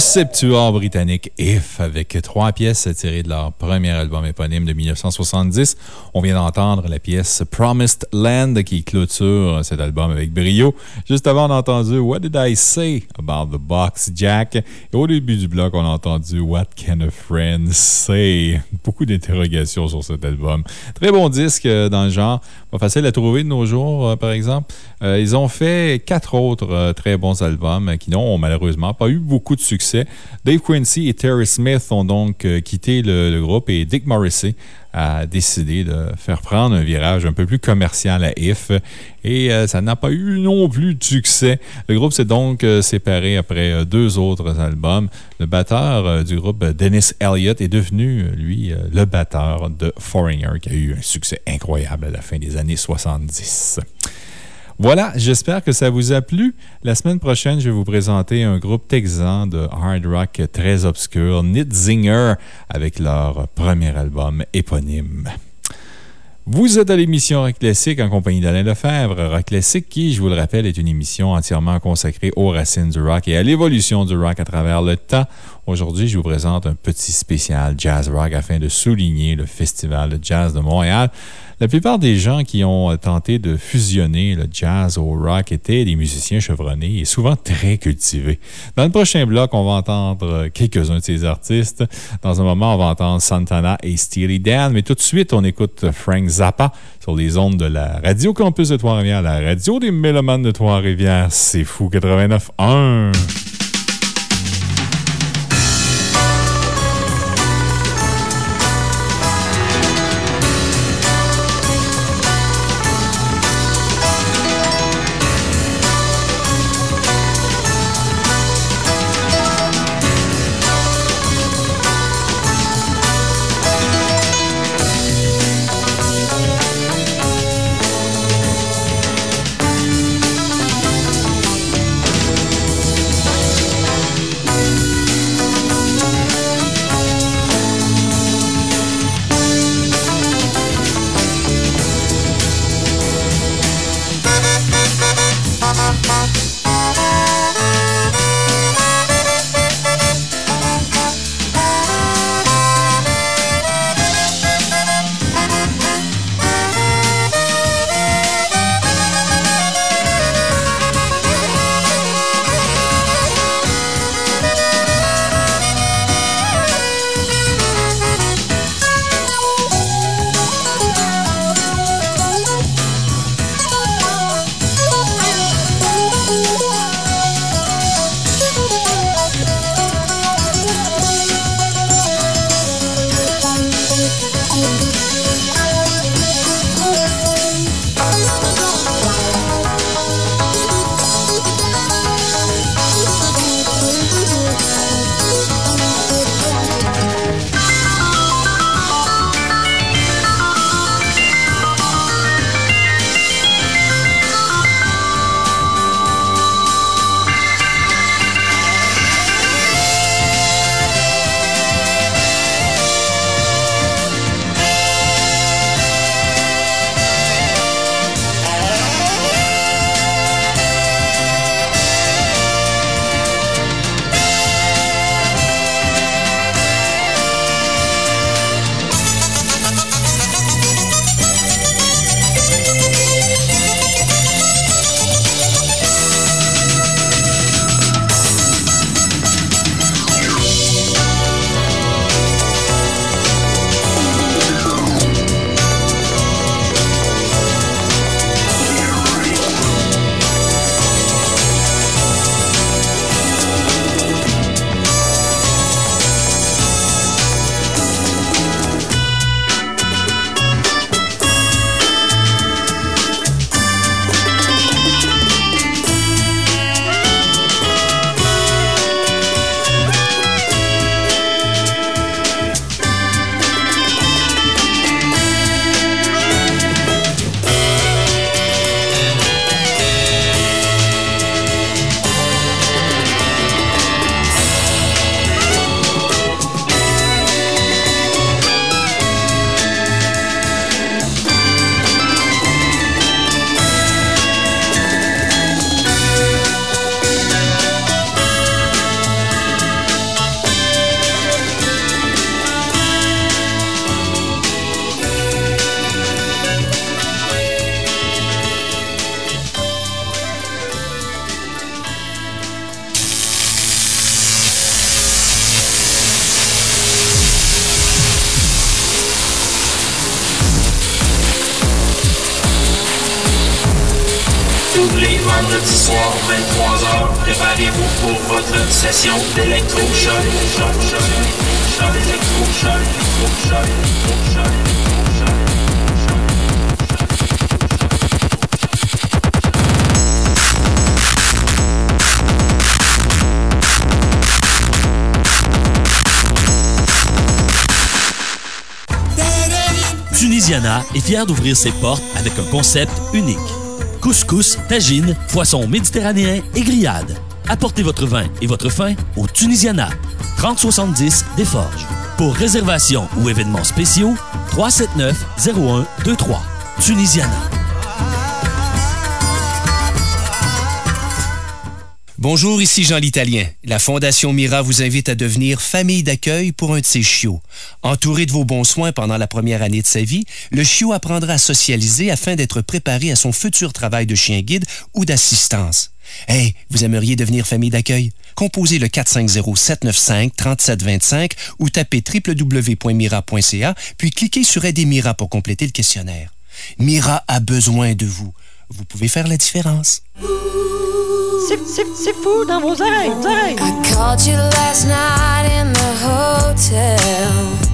[SPEAKER 2] Septuor britannique If, avec trois pièces tirées de leur premier album éponyme de 1970. On vient d'entendre la pièce Promised Land qui clôture cet album avec brio. Juste avant, on a entendu What Did I Say About the Box Jack? Et au début du bloc, on a entendu What Can a Friend Say? D'interrogations sur cet album. Très bon disque euh, dans le genre. Pas facile à trouver de nos jours, euh, par exemple. Euh, ils ont fait quatre autres très bons albums qui n'ont malheureusement pas eu beaucoup de succès. Dave Quincy et Terry Smith ont donc quitté le groupe et Dick Morrissey a décidé de faire prendre un virage un peu plus commercial à If et euh, ça n'a pas eu non plus de succès. Le groupe s'est donc euh, séparé après euh, deux autres albums. Le batteur du groupe, Dennis Elliott, est devenu, lui, le batteur de Foreigner qui a eu un succès incroyable à la fin des années 70. Voilà, j'espère que ça vous a plu. La semaine prochaine, je vais vous présenter un groupe texan de hard rock très obscur, Nitzinger, avec leur premier album éponyme. Vous êtes à l'émission Rock Classique en compagnie d'Alain Lefebvre. Rock Classique, qui, je vous le rappelle, est une émission entièrement consacrée aux racines du rock et à l'évolution du rock à travers le temps. Aujourd'hui, je vous présente un petit spécial jazz rock afin de souligner le Festival de jazz de Montréal. La plupart des gens qui ont tenté de fusionner le jazz au rock étaient des musiciens chevronnés et souvent très cultivés. Dans le prochain bloc, on va entendre quelques-uns de ces artistes. Dans un moment, on va entendre Santana et Steely Dan, mais tout de suite, on écoute Frank Zappa sur les ondes de la Radio Campus de Trois-Rivières, la radio des mélomanes de Trois-Rivières. C'est fou 89.1.
[SPEAKER 16] Fière d'ouvrir ses portes avec un concept unique. Couscous, tagine, poisson méditerranéen et grillade. Apportez votre vin et votre faim au Tunisiana, 3070 des Forges. Pour réservation ou événements spéciaux, 379 0123. Tunisiana.
[SPEAKER 21] Bonjour, ici Jean l'Italien. La Fondation Mira vous invite à devenir famille d'accueil pour un de ses chiots. Entouré de vos bons soins pendant la première année de sa vie, le chiot apprendra à socialiser afin d'être préparé à son futur travail de chien guide ou d'assistance. Hey, vous aimeriez devenir famille d'accueil? composez le 450-795-3725 ou tapez www.mira.ca, puis cliquez sur Aider Mira pour compléter le questionnaire. Mira a besoin de vous. Vous pouvez faire la différence.
[SPEAKER 22] C'est fou dans vos oreilles, vos oreilles.
[SPEAKER 23] I called you last night in the hotel.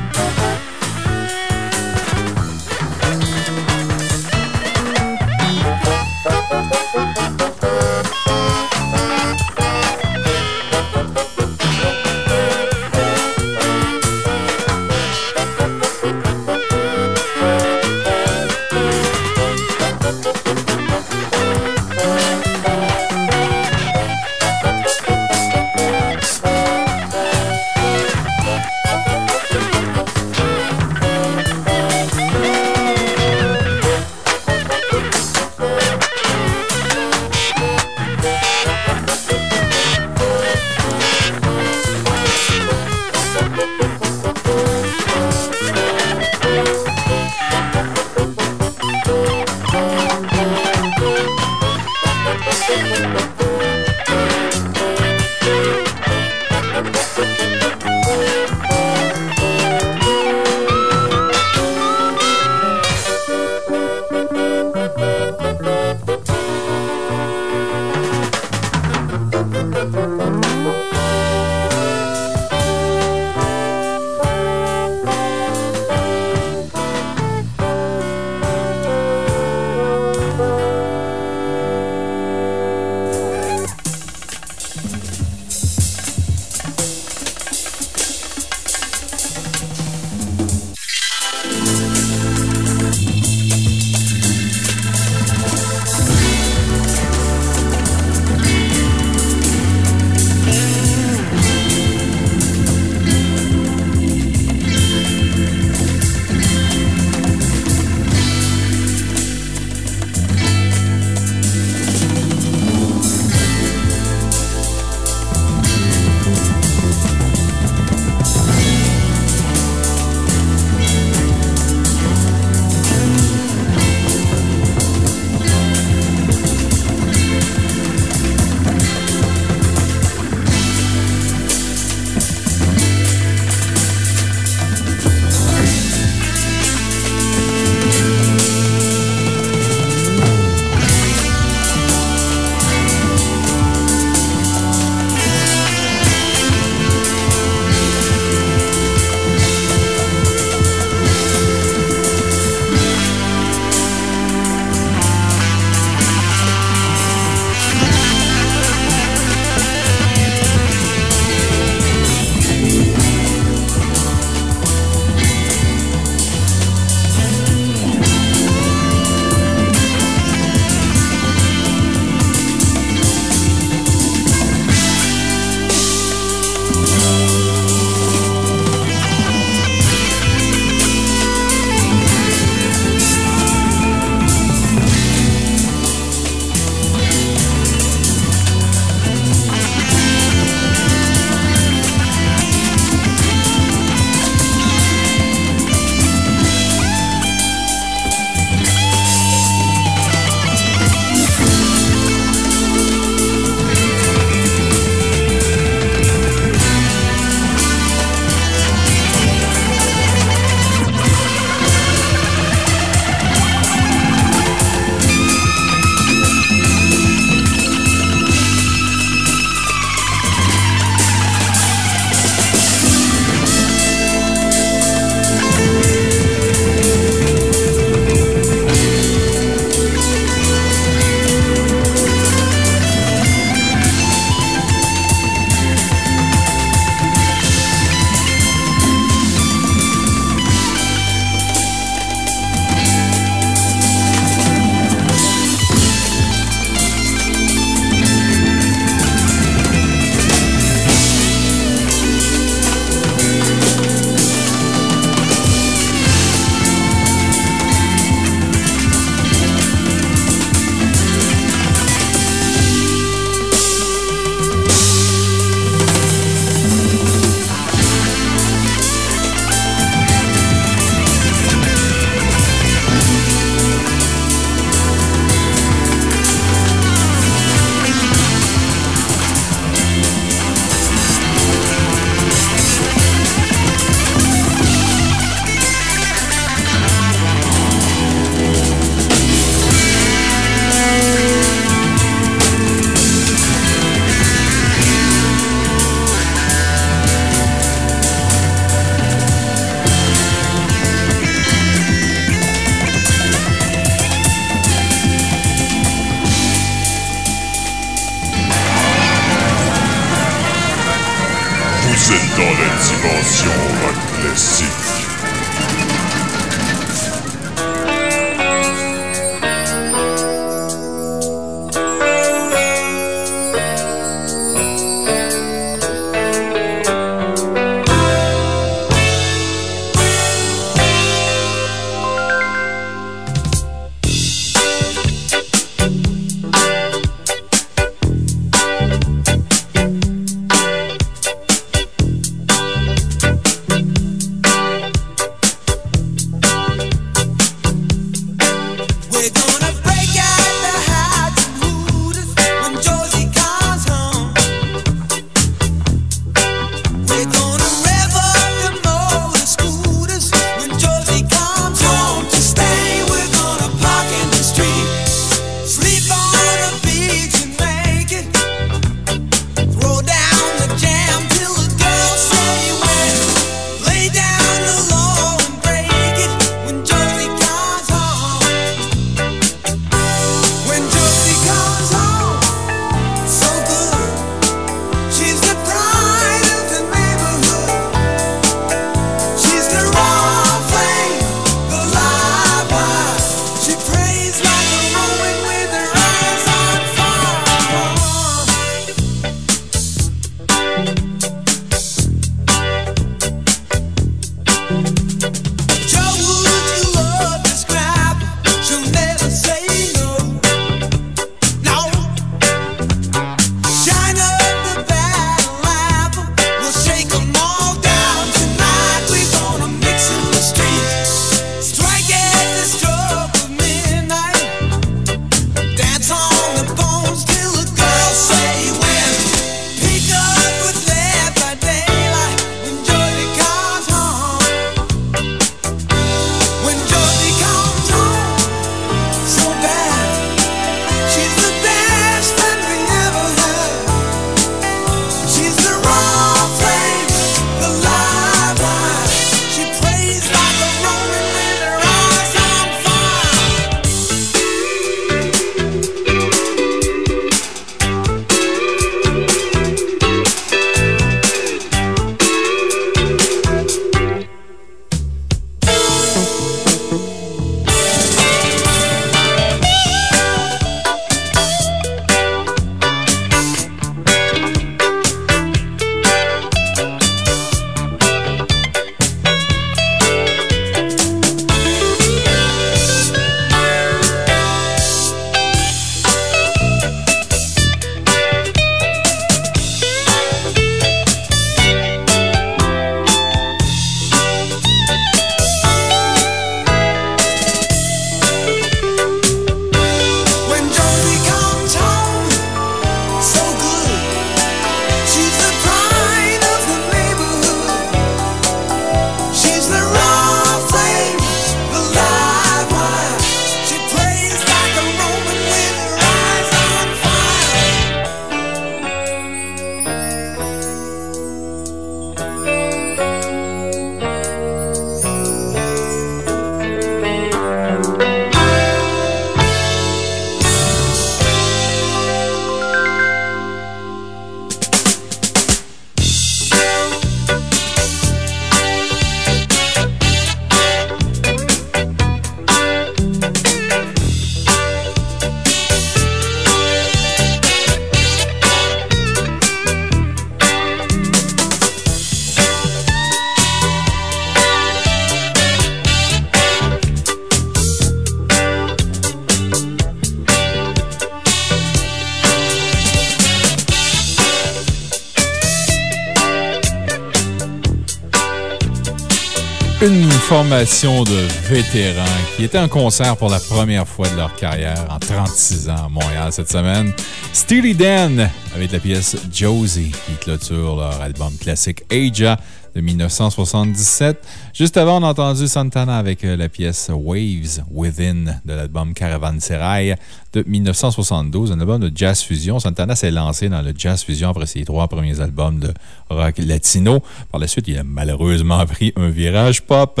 [SPEAKER 2] De vétérans qui était en concert pour la première fois de leur carrière en 36 ans à Montréal cette semaine. Steely Dan avec la pièce Josie qui clôture leur album classique Aja de 1977. Juste avant, on a entendu Santana avec euh, la pièce Waves Within de l'album Caravanserai de 1972, un album de jazz fusion. Santana s'est lancé dans le jazz fusion après ses trois premiers albums de rock latino. Par la suite, il a malheureusement pris un virage pop.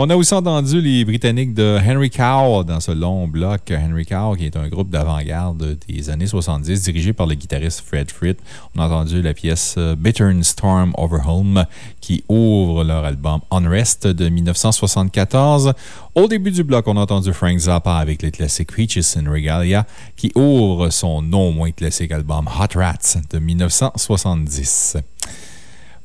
[SPEAKER 2] On a aussi entendu les Britanniques de Henry Cow dans ce long bloc. Henry Cow, qui est un groupe d'avant-garde des années 70, dirigé par le guitariste Fred Fritt. On a entendu la pièce euh, Bittern Storm Over Home, qui ouvre leur album Unrest de 1974. Au début du bloc, on a entendu Frank Zappa avec le classique Peaches in Regalia, qui ouvre son non moins classique album Hot Rats de 1970.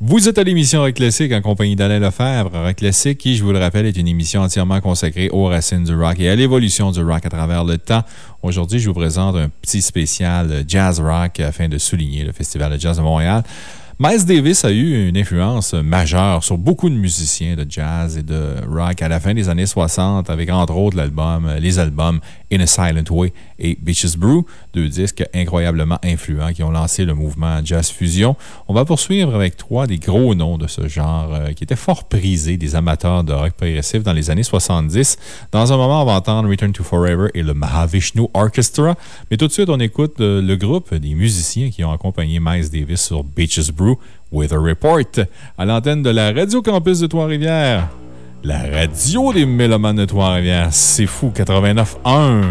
[SPEAKER 2] Vous êtes à l'émission Rock Classique en compagnie d'Alain Lefebvre. Rock Classique, qui, je vous le rappelle, est une émission entièrement consacrée aux racines du rock et à l'évolution du rock à travers le temps. Aujourd'hui, je vous présente un petit spécial jazz rock afin de souligner le Festival de jazz de Montréal. Miles Davis a eu une influence majeure sur beaucoup de musiciens de jazz et de rock à la fin des années 60, avec entre autres l'album, les albums In a Silent Way et Beaches Brew, deux disques incroyablement influents qui ont lancé le mouvement Jazz Fusion. On va poursuivre avec trois des gros noms de ce genre euh, qui étaient fort prisés des amateurs de rock progressif dans les années 70. Dans un moment, on va entendre Return to Forever et le Mahavishnu Orchestra. Mais tout de suite, on écoute euh, le groupe des musiciens qui ont accompagné Miles Davis sur Beaches Brew, Weather Report, à l'antenne de la Radio Campus de Trois-Rivières. La radio des mélomanes de Trois-Rivières, c'est fou, 89.1.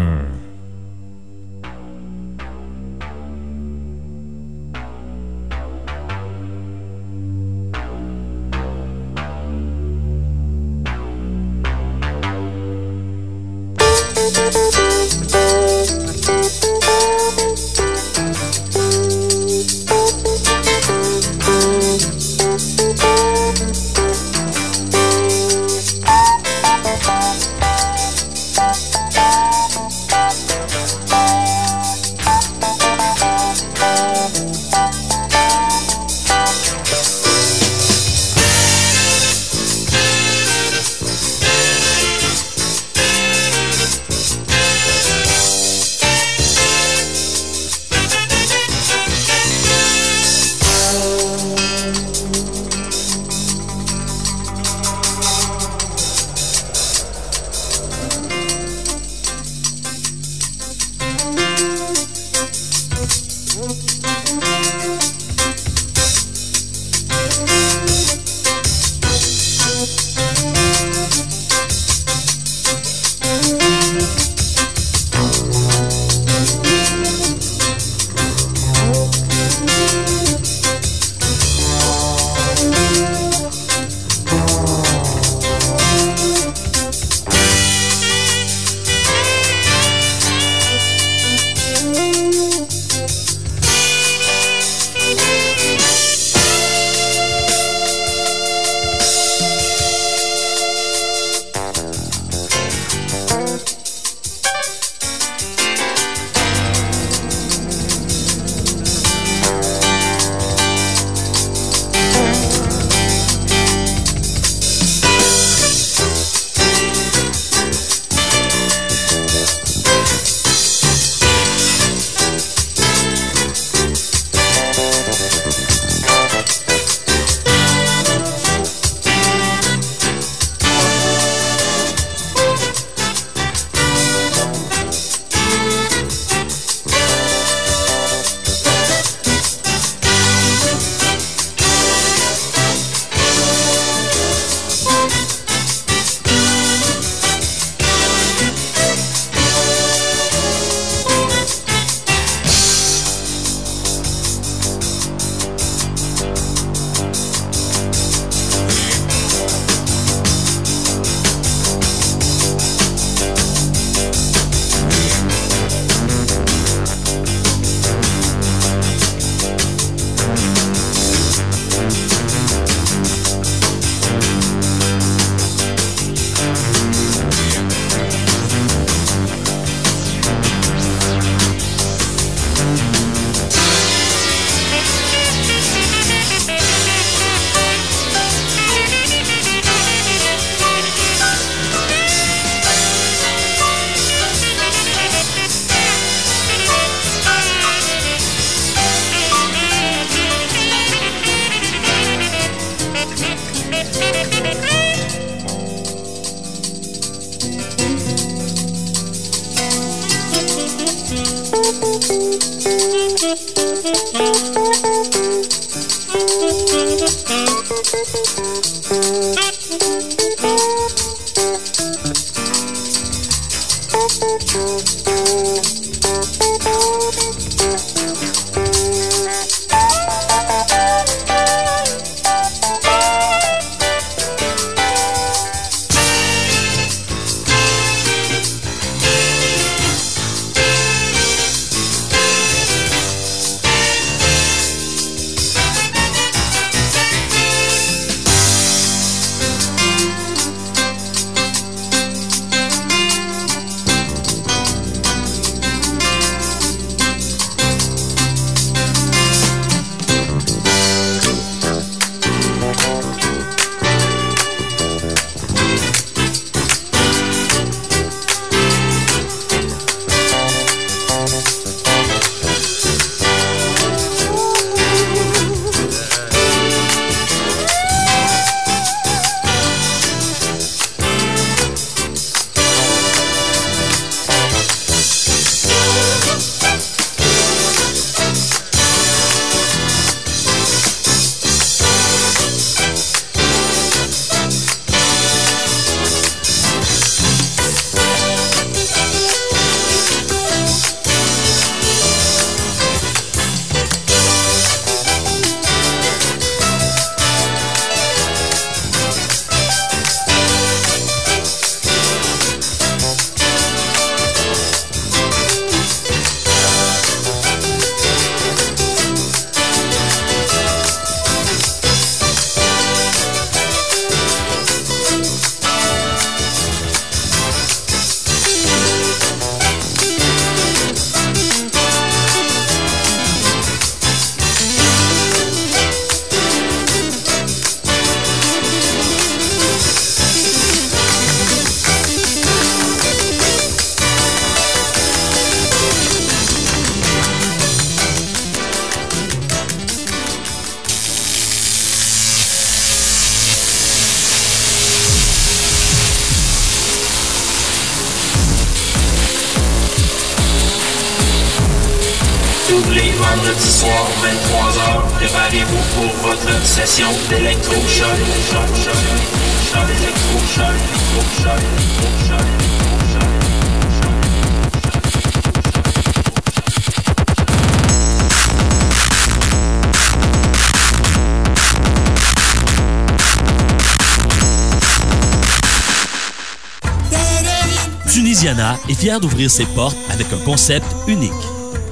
[SPEAKER 16] D'ouvrir ses portes avec un concept unique.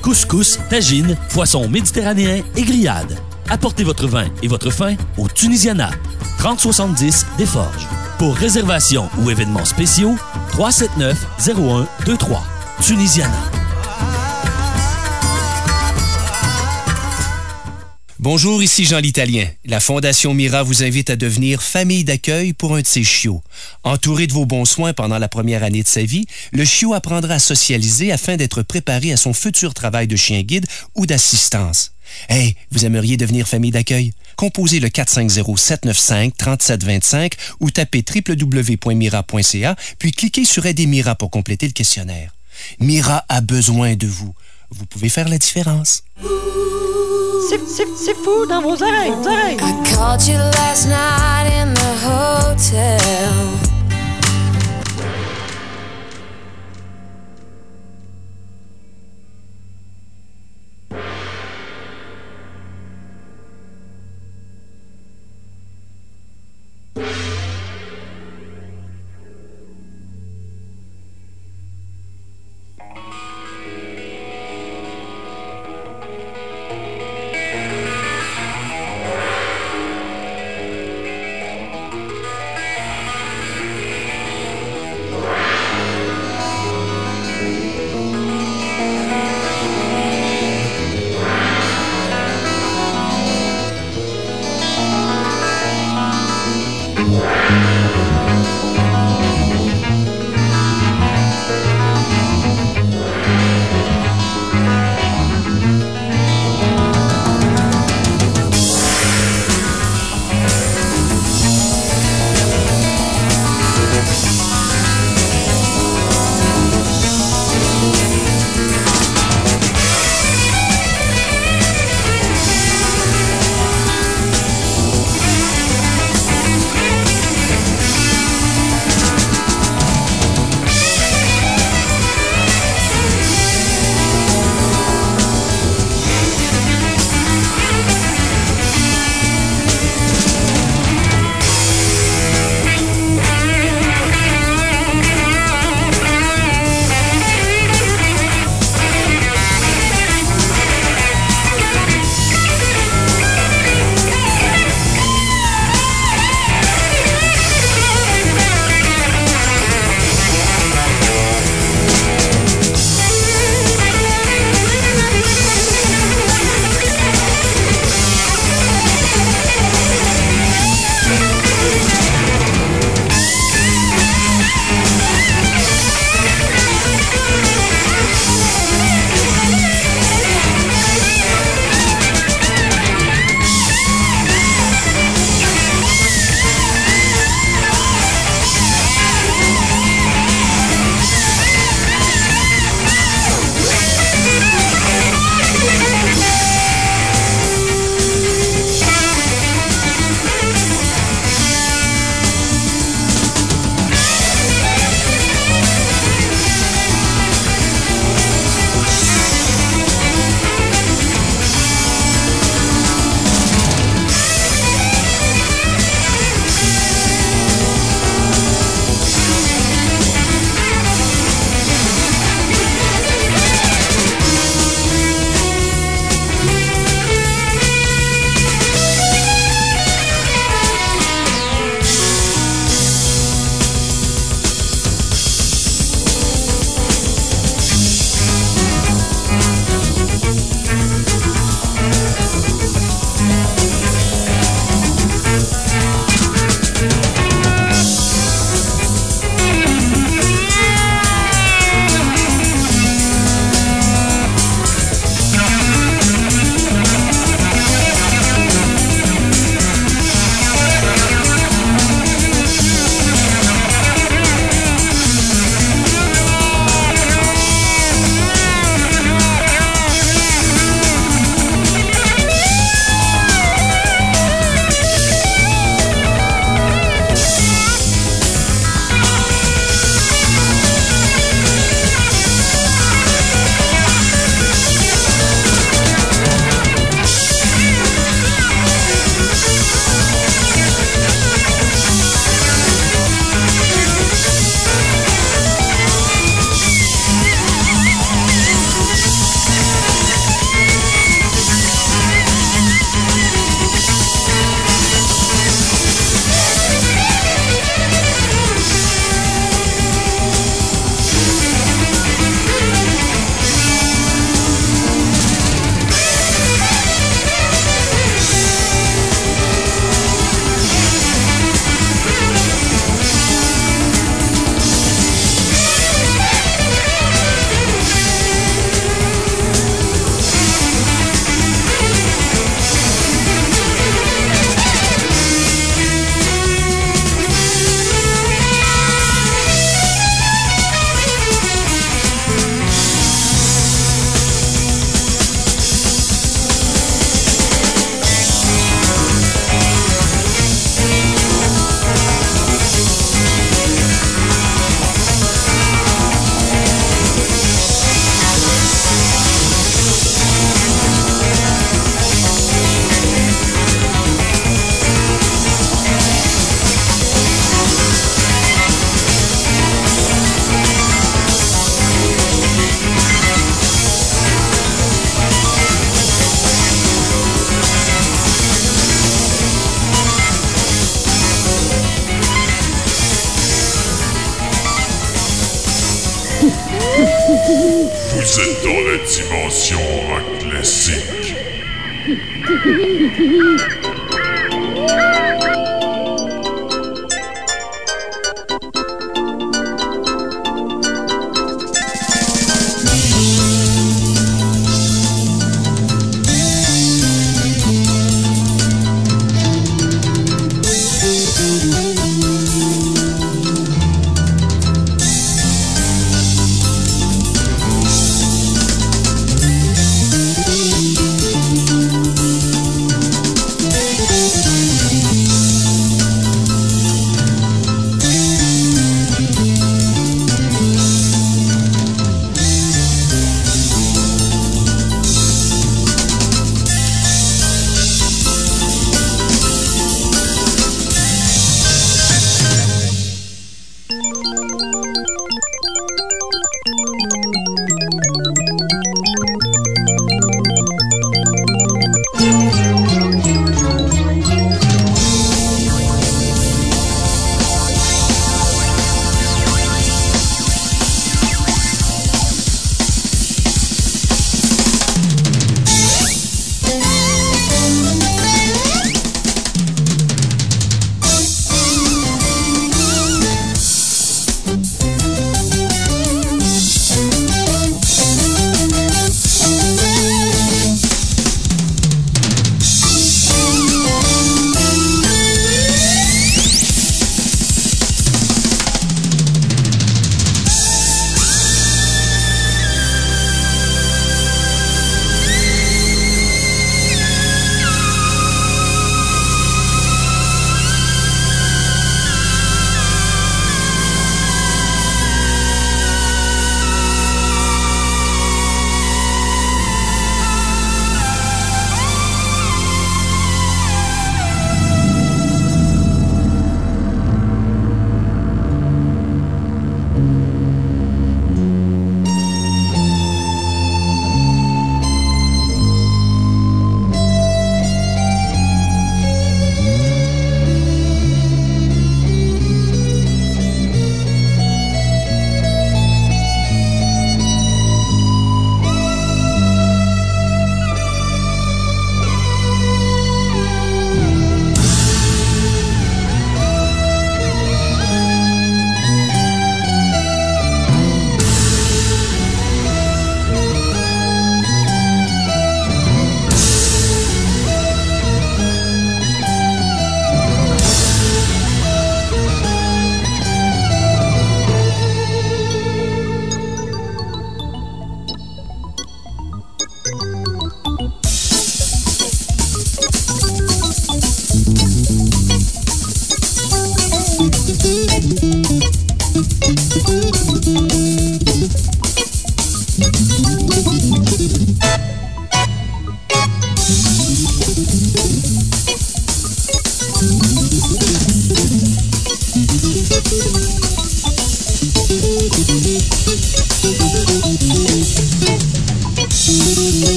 [SPEAKER 16] Couscous, tagine, poisson méditerranéen et grillade. Apportez votre vin et votre faim au Tunisiana, 3070 des Forges. Pour réservation ou événements spéciaux, 379 0123. Tunisiana.
[SPEAKER 21] Bonjour, ici Jean l'Italien. La Fondation Mira vous invite à devenir famille d'accueil pour un de ses chiots. Entouré de vos bons soins pendant la première année de sa vie, le chiot apprendra à socialiser afin d'être préparé à son futur travail de chien guide ou d'assistance. Hey, vous aimeriez devenir famille d'accueil? Composez le 450-795-3725 ou tapez www.mira.ca, puis cliquez sur Aider Mira pour compléter le questionnaire. Mira a besoin de vous. Vous pouvez faire la différence.
[SPEAKER 9] C'est fou dans vos oreilles, vos oreilles.
[SPEAKER 24] I called you last night in the hotel.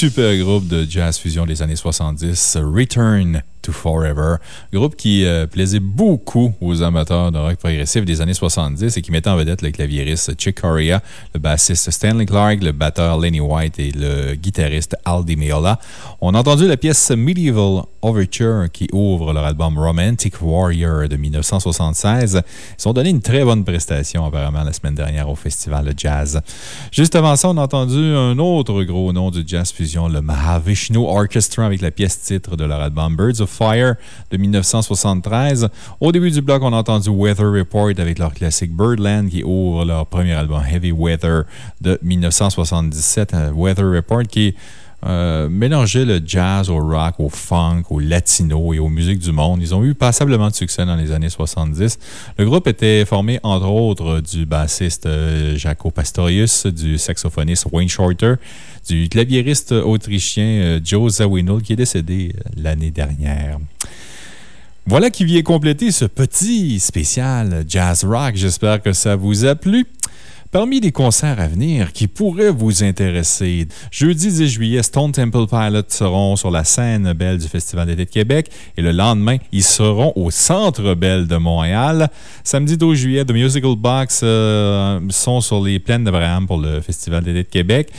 [SPEAKER 2] Super groupes de jazz fusion des années 70, Return to Forever. Groupe qui euh, plaisait beaucoup aux amateurs de rock progressif des années 70 et qui mettait en vedette le claviériste Chick Corea, le bassiste Stanley Clark, le batteur Lenny White et le guitariste Al Di Meola. On a entendu la pièce Medieval Overture qui ouvre leur album Romantic Warrior de 1976. Ils ont donné une très bonne prestation apparemment la semaine dernière au Festival de Jazz. Juste avant ça, on a entendu un autre gros nom du jazz fusion, le Mahavishnu Orchestra avec la pièce titre de leur album Birds of Fire de 1973. Au début du bloc, on a entendu Weather Report avec leur classique Birdland qui ouvre leur premier album Heavy Weather de 1977. Weather Report qui euh, mélangeait le jazz au rock, au funk, au latino et aux musiques du monde. Ils ont eu passablement de succès dans les années 70. Le groupe était formé, entre autres, du bassiste euh, Jaco Pastorius, du saxophoniste Wayne Shorter, du claviériste autrichien euh, Joe Zawinul, qui est décédé l'année dernière. Voilà qui vient compléter ce petit spécial jazz rock. J'espère que ça vous a plu. Parmi les concerts à venir qui pourraient vous intéresser, jeudi 10 juillet, Stone Temple Pilots seront sur la scène belle du Festival d'été de Québec et le lendemain, ils seront au Centre Belle de Montréal. Samedi 12 juillet, The Musical Box euh, sont sur les plaines d'Abraham pour le Festival d'été de Québec.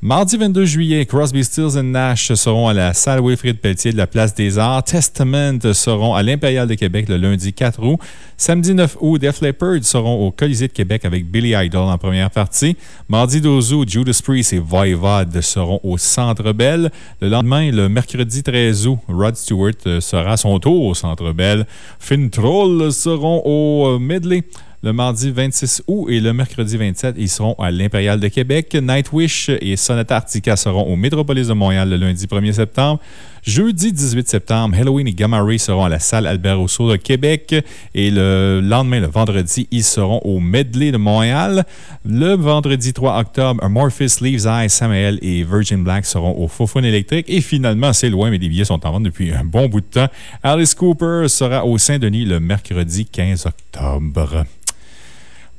[SPEAKER 2] Mardi 22 juillet, Crosby, Stills and Nash seront à la salle Wilfrid Pelletier de la Place des Arts. Testament seront à l'Impérial de Québec le lundi 4 août. Samedi 9 août, Def Leppard seront au Colisée de Québec avec Billy Idol en première partie. Mardi 12 août, Judas Priest et Voivod seront au Centre Bell. Le lendemain, le mercredi 13 août, Rod Stewart sera à son tour au Centre Bell. Fin Troll seront au Medley le mardi 26 août et le mercredi 27, ils seront à l'Impérial de Québec. Nightwish et Sonata Arctica seront au Métropolis de Montréal le lundi 1er septembre. Jeudi 18 septembre, Halloween et Gamma Ray seront à la salle Albert Rousseau de Québec. Et le lendemain, le vendredi, ils seront au Medley de Montréal. Le vendredi 3 octobre, Amorphis, Leaves Eye, Samael et Virgin Black seront au Fofone électrique. Et finalement, c'est loin, mais les billets sont en vente depuis un bon bout de temps. Alice Cooper sera au Saint-Denis le mercredi 15 octobre.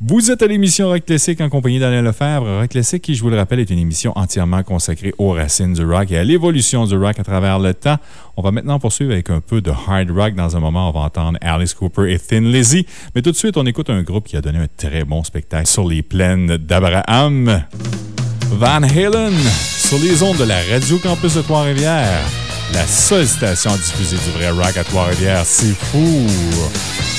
[SPEAKER 2] Vous êtes à l'émission Rock Classic en compagnie d'Alain Lefebvre. Rock Classic, qui, je vous le rappelle, est une émission entièrement consacrée aux racines du rock et à l'évolution du rock à travers le temps. On va maintenant poursuivre avec un peu de hard rock. Dans un moment, on va entendre Alice Cooper et Thin Lizzy. Mais tout de suite, on écoute un groupe qui a donné un très bon spectacle sur les plaines d'Abraham. Van Halen, sur les ondes de la Radio Campus de Trois-Rivières. La seule station à diffuser du vrai rock à Trois-Rivières. C'est fou!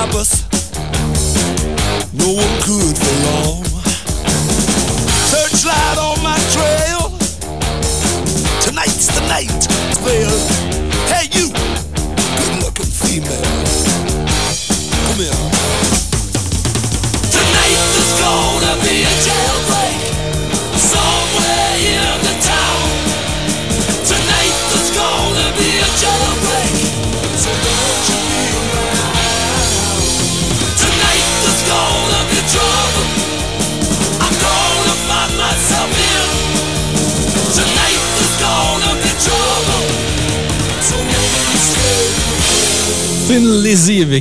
[SPEAKER 1] diabos.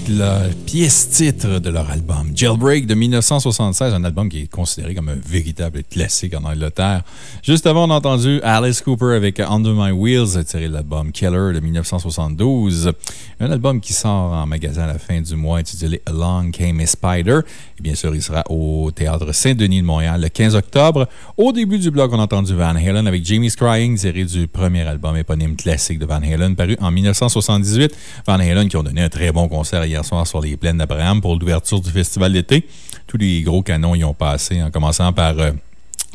[SPEAKER 1] La
[SPEAKER 2] pièce titre de leur album Jailbreak de 1976, un album qui est considéré comme un véritable classique en Angleterre. Juste avant, on a entendu Alice Cooper avec Under My Wheels, tiré de l'album Killer de 1972. Un album qui sort en magasin à la fin du mois intitulé Along Came a Spider. Et bien sûr, il sera au Théâtre Saint-Denis de Montréal le 15 octobre. Au début du bloc, on a entendu Van Halen avec Jamie's Crying, tiré du premier album éponyme classique de Van Halen, paru en 1978. Van Halen qui ont donné un très bon concert hier soir sur les plaines d'Abraham pour l'ouverture du festival d'été. Tous les gros canons y ont passé, en commençant par. euh,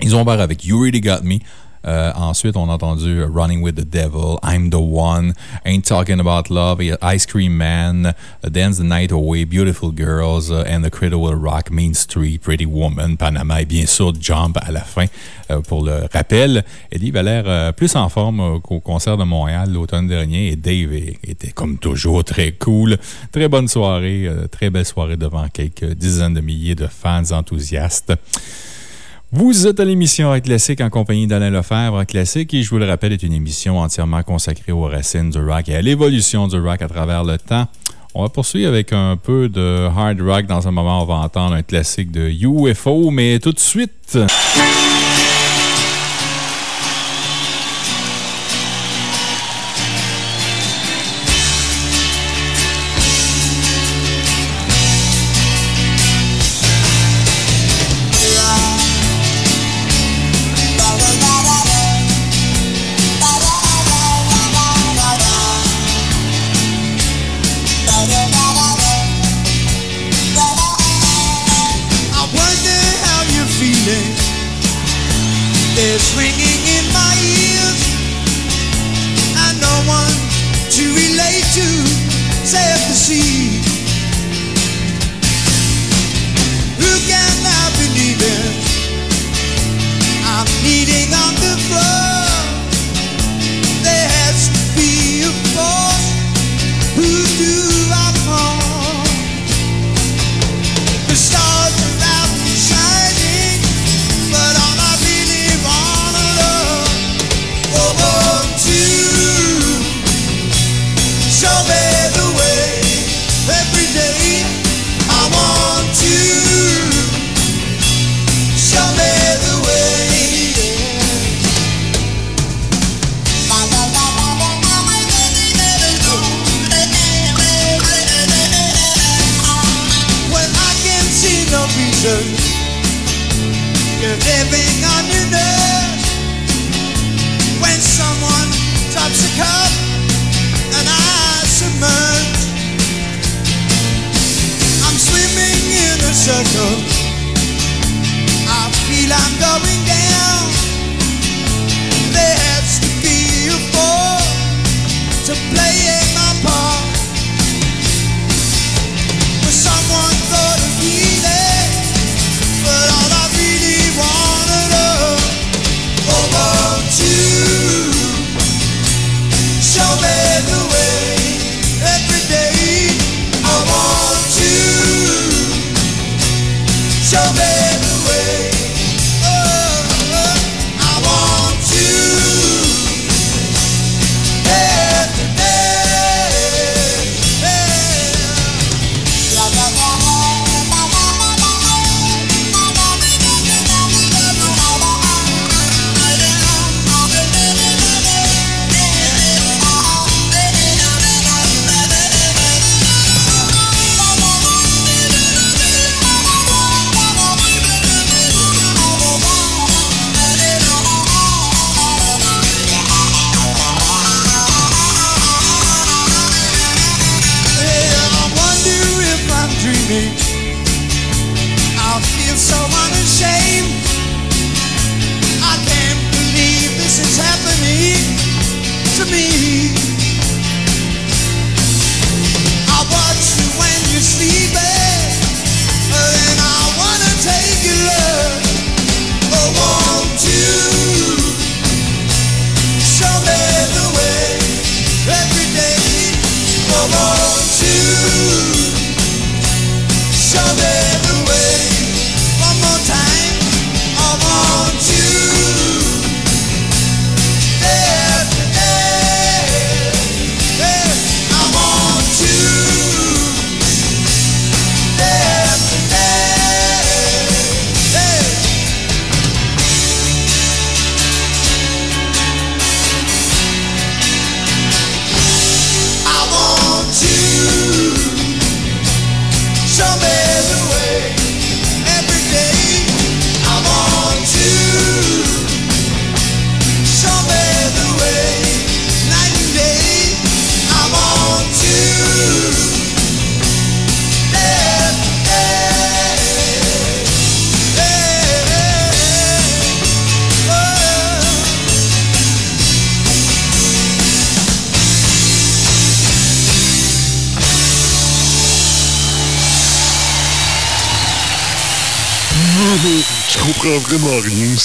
[SPEAKER 2] ils ont ouvert avec You Really Got Me. Euh, ensuite, on a entendu Running with the Devil, I'm the One, Ain't Talking About Love, Ice Cream Man, Dance the Night Away, Beautiful Girls, uh, and the Cradle Rock, Main Street, Pretty Woman, Panama et bien sûr Jump à la fin euh, pour le rappel. Eddie avait l'air euh, plus en forme qu'au concert de Montréal l'automne dernier et Dave était comme toujours très cool. Très bonne soirée, très belle soirée devant quelques dizaines de milliers de fans enthousiastes. Vous êtes à l'émission Rock Classique en compagnie d'Alain Lefebvre. Rock Classique, qui, je vous le rappelle, est une émission entièrement consacrée aux racines du rock et à l'évolution du rock à travers le temps. On va poursuivre avec un peu de hard rock. Dans un moment, on va entendre un classique de UFO, mais tout de suite.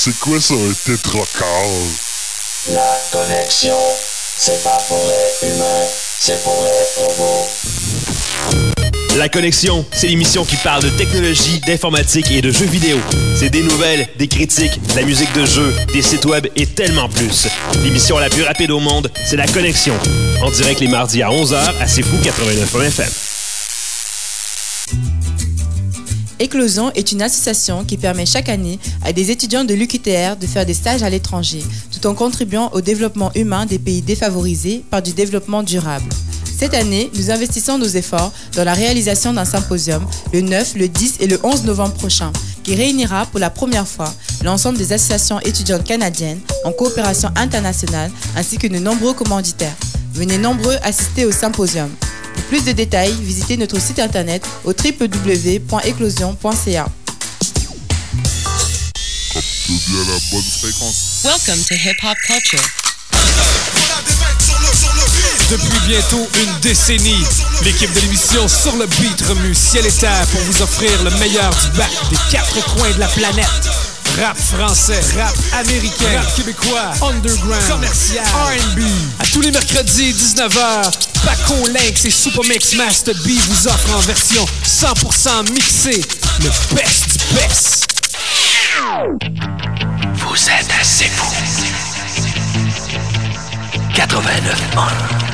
[SPEAKER 1] C'est quoi ça, un tétracar?
[SPEAKER 17] La connexion, c'est pas pour les humains, c'est pour les robots.
[SPEAKER 19] La Connexion, c'est l'émission qui parle de technologie, d'informatique et de jeux vidéo. C'est des nouvelles, des critiques, de la musique de jeu, des sites web et tellement plus. L'émission la plus rapide au monde, c'est La Connexion. En direct les mardis à 11h à C'est Fou 89 FM.
[SPEAKER 4] Éclosion est une association qui permet chaque année à des étudiants de l'UQTR de faire des stages à l'étranger, tout en contribuant au développement humain des pays défavorisés par du développement durable. Cette année, nous investissons nos efforts dans la réalisation d'un symposium le 9, le 10 et le 11 novembre prochain, qui réunira pour la première fois l'ensemble des associations étudiantes canadiennes en coopération internationale ainsi que de nombreux commanditaires. Venez nombreux assister au symposium. Pour plus de détails, visitez notre site internet au www.éclosion.ca.
[SPEAKER 1] Capte bien la bonne fréquence.
[SPEAKER 25] Welcome to Hip Hop Culture.
[SPEAKER 26] Depuis bientôt une décennie, l'équipe de l'émission Sur le Beat remue ciel et terre pour vous offrir le meilleur du bac des quatre coins de la planète. Rap français, rap américain, rap québécois, underground, commercial, R&B. À tous les mercredis 19h, Paco Lynx et Supermix Master B vous offrent en version 100% mixée le best du best.
[SPEAKER 12] Vous êtes assez fou. 89
[SPEAKER 2] 1.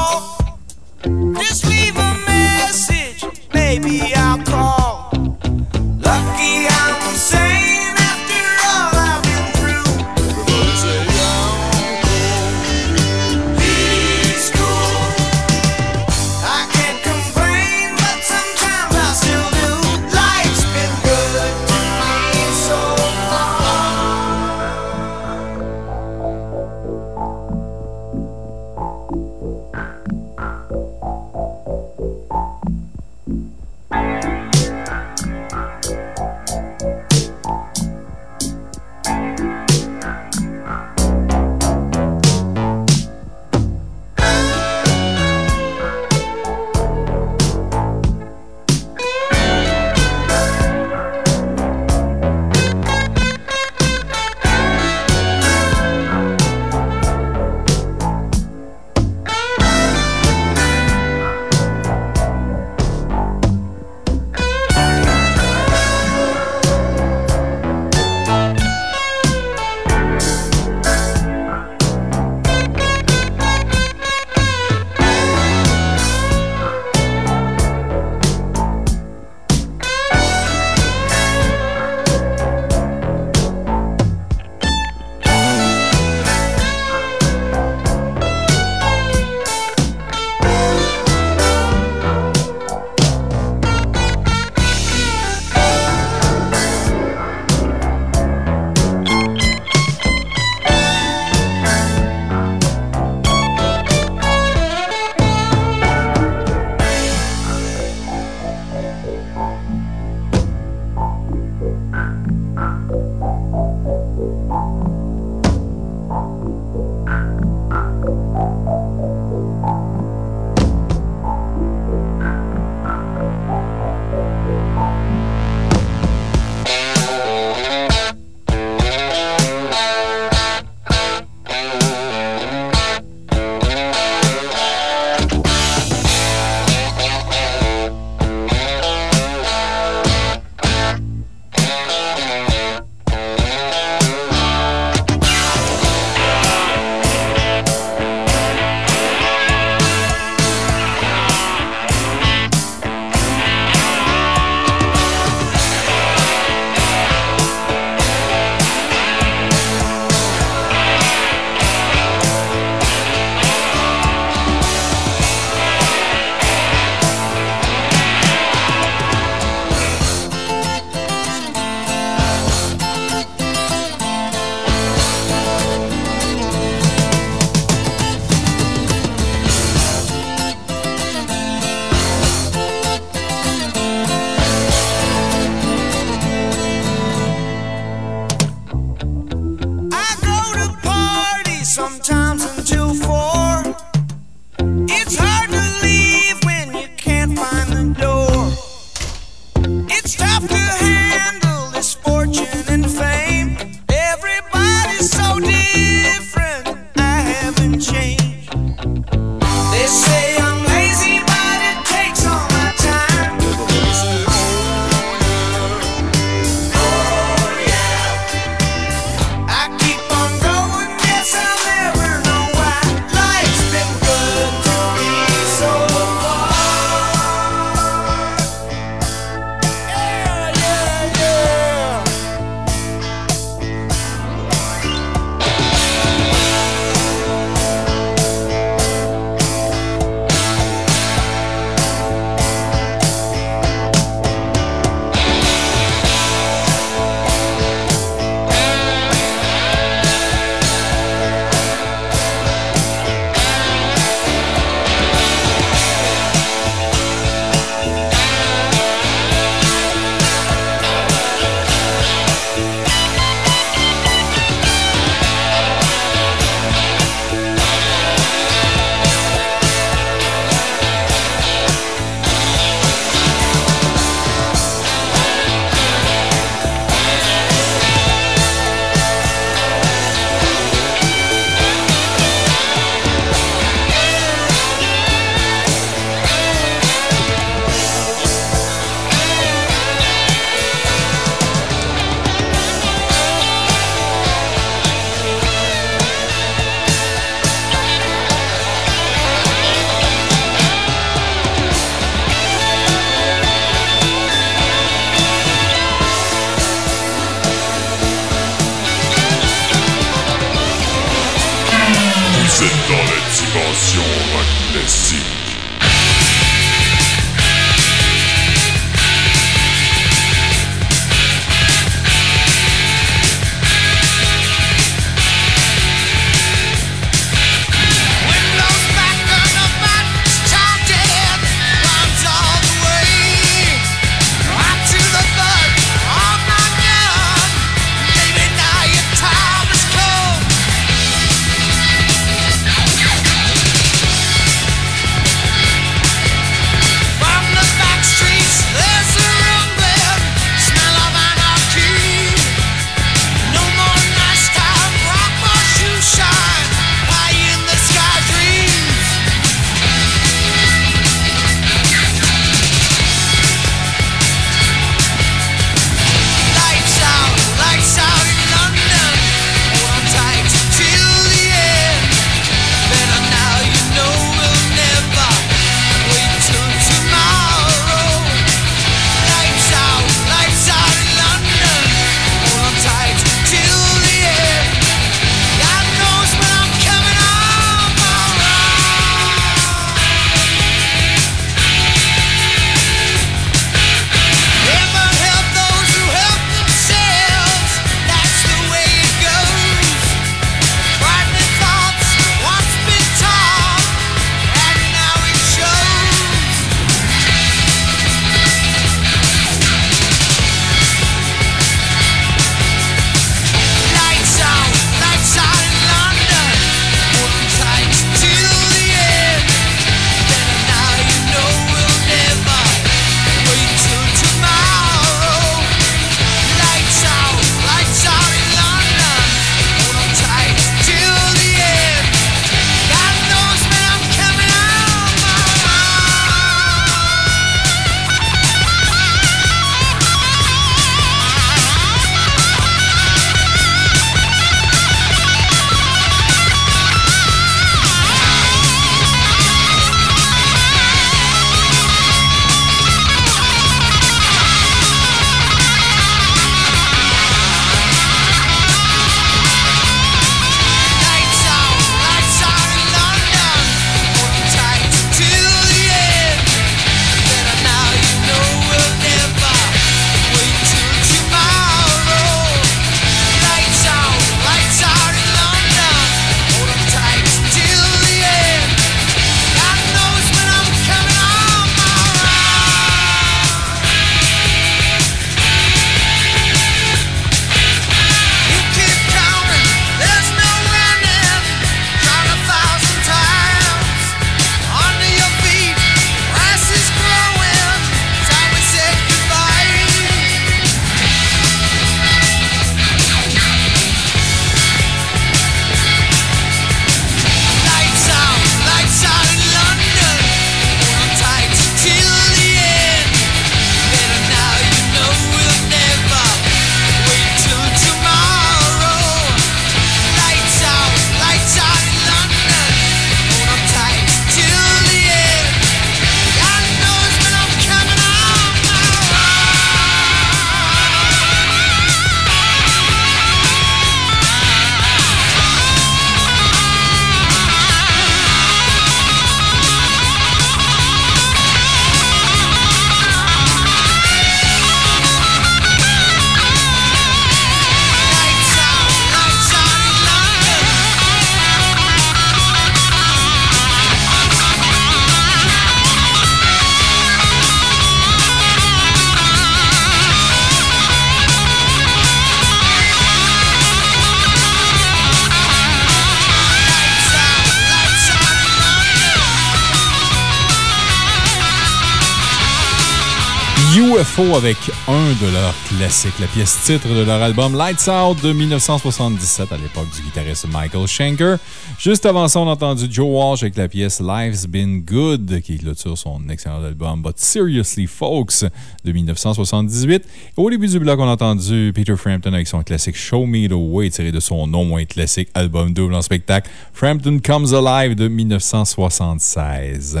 [SPEAKER 2] Avec un de leurs classiques, la pièce titre de leur album Lights Out de 1977 à l'époque du guitariste Michael Schenker. Juste avant ça, on a entendu Joe Walsh avec la pièce Life's Been Good qui clôture son excellent album But Seriously Folks de 1978. Et au début du bloc, on a entendu Peter Frampton avec son classique Show Me the Way tiré de son non moins classique album double en spectacle Frampton Comes Alive de 1976.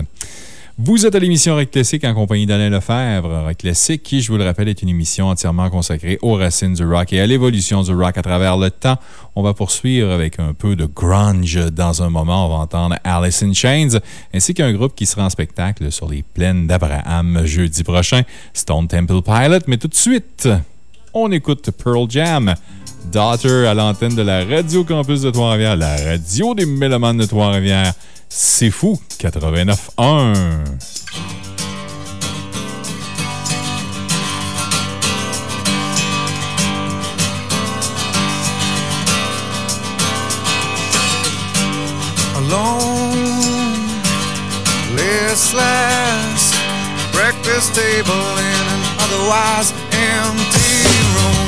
[SPEAKER 2] Vous êtes à l'émission Rock Classique en compagnie d'Alain Lefebvre. Rock Classique, qui, je vous le rappelle, est une émission entièrement consacrée aux racines du rock et à l'évolution du rock à travers le temps. On va poursuivre avec un peu de grunge dans un moment. On va entendre Alice in Chains, ainsi qu'un groupe qui sera en spectacle sur les plaines d'Abraham jeudi prochain, Stone Temple Pilot. Mais tout de suite, on écoute Pearl Jam. Daughter à l'antenne de la Radio Campus de Trois-Rivières, la radio des mélomanes de Trois-Rivières. C'est fou, 89.1.
[SPEAKER 10] alone, listless. Breakfast table in an otherwise empty room.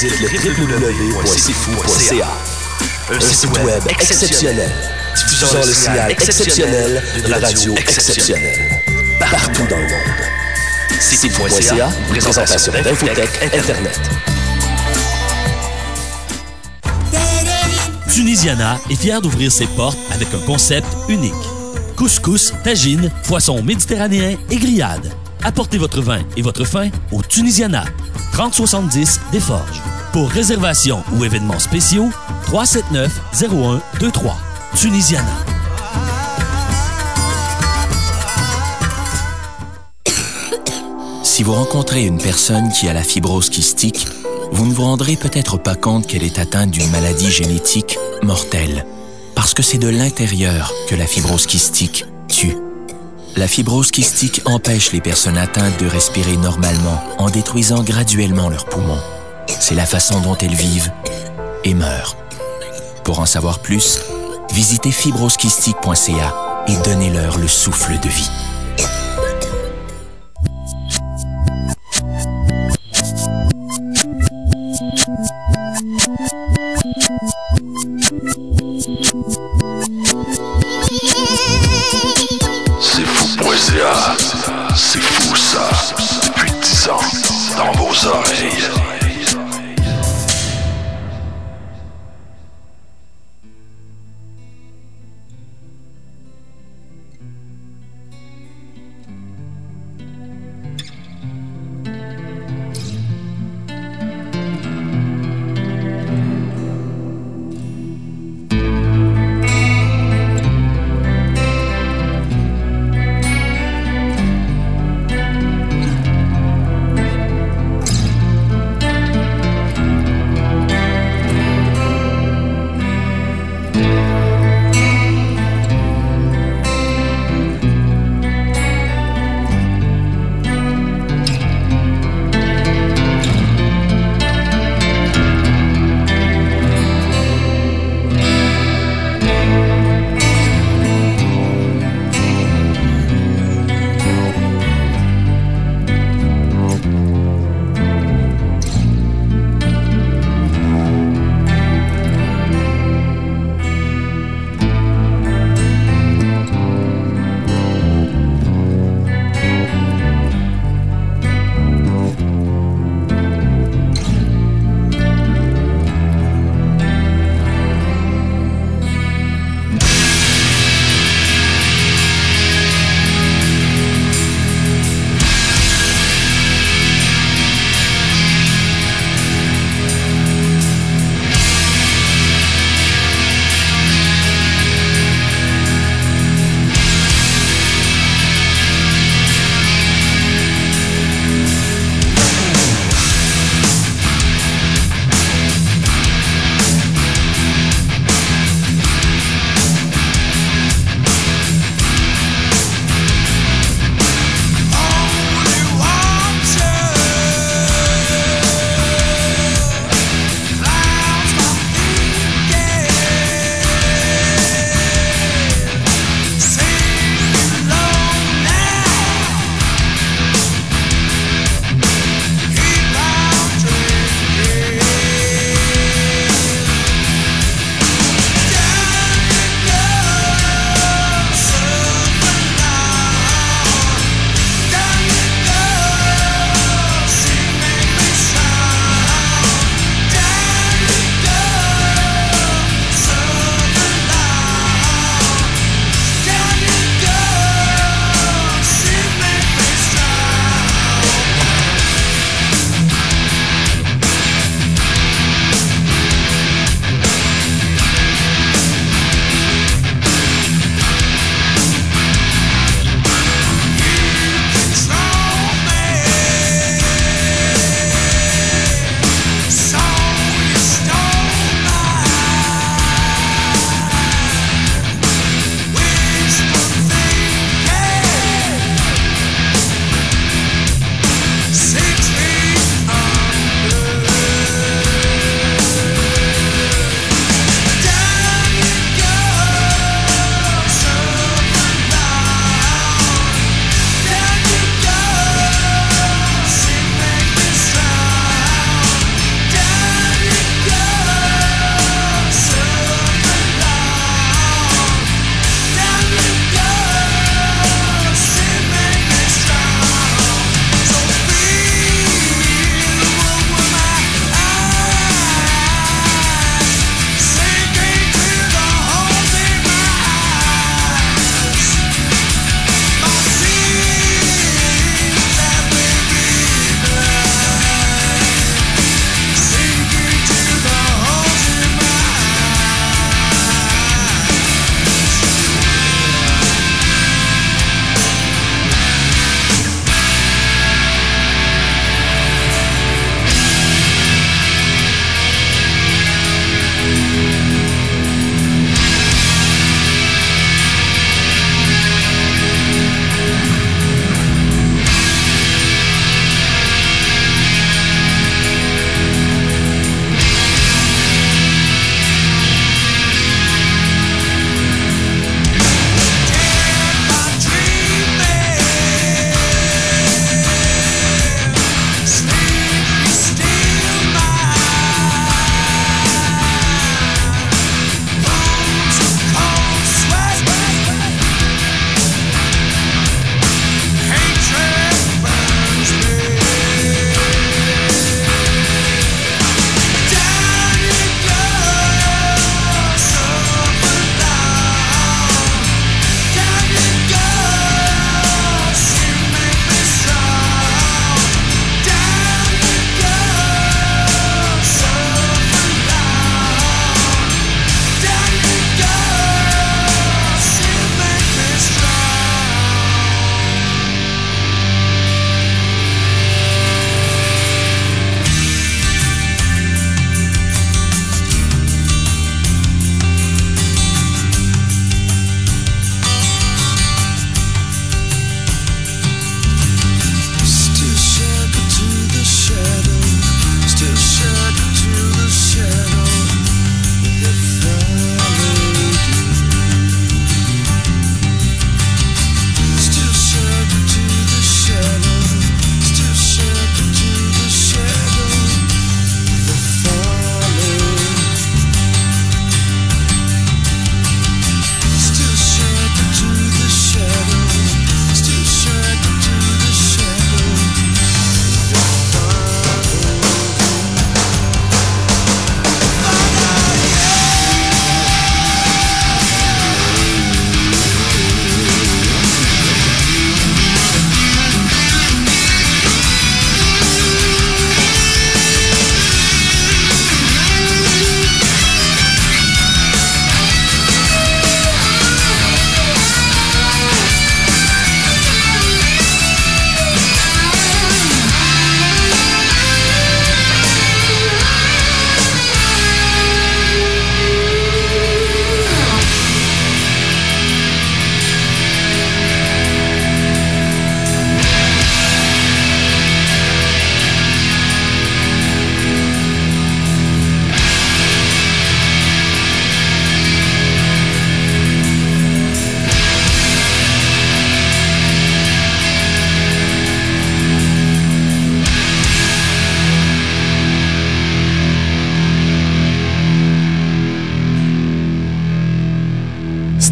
[SPEAKER 25] Visitent le www.cfou.ca. Un site web exceptionnel, diffusant le signal exceptionnel de la radio exceptionnelle. Partout dans le monde. CFU.ca, présentation d'Infotech Internet.
[SPEAKER 16] Tunisiana est fière d'ouvrir ses portes avec un concept unique. Couscous, tagine, poisson méditerranéen et grillade. Apportez votre vin et votre faim au Tunisiana, 3070 des Forges. Pour réservation ou événements spéciaux, 379 0123. Tunisiana.
[SPEAKER 18] Si vous rencontrez une personne qui a la fibrose kystique, vous ne vous rendrez peut-être pas compte qu'elle est atteinte d'une maladie génétique mortelle. Parce que c'est de l'intérieur que la fibrose kystique tue. La fibrose kystique empêche les personnes atteintes de respirer normalement en détruisant graduellement leurs poumons. C'est la façon dont elles vivent et meurent. Pour en savoir plus, visitez fibrosquistique.ca et donnez-leur le souffle de vie.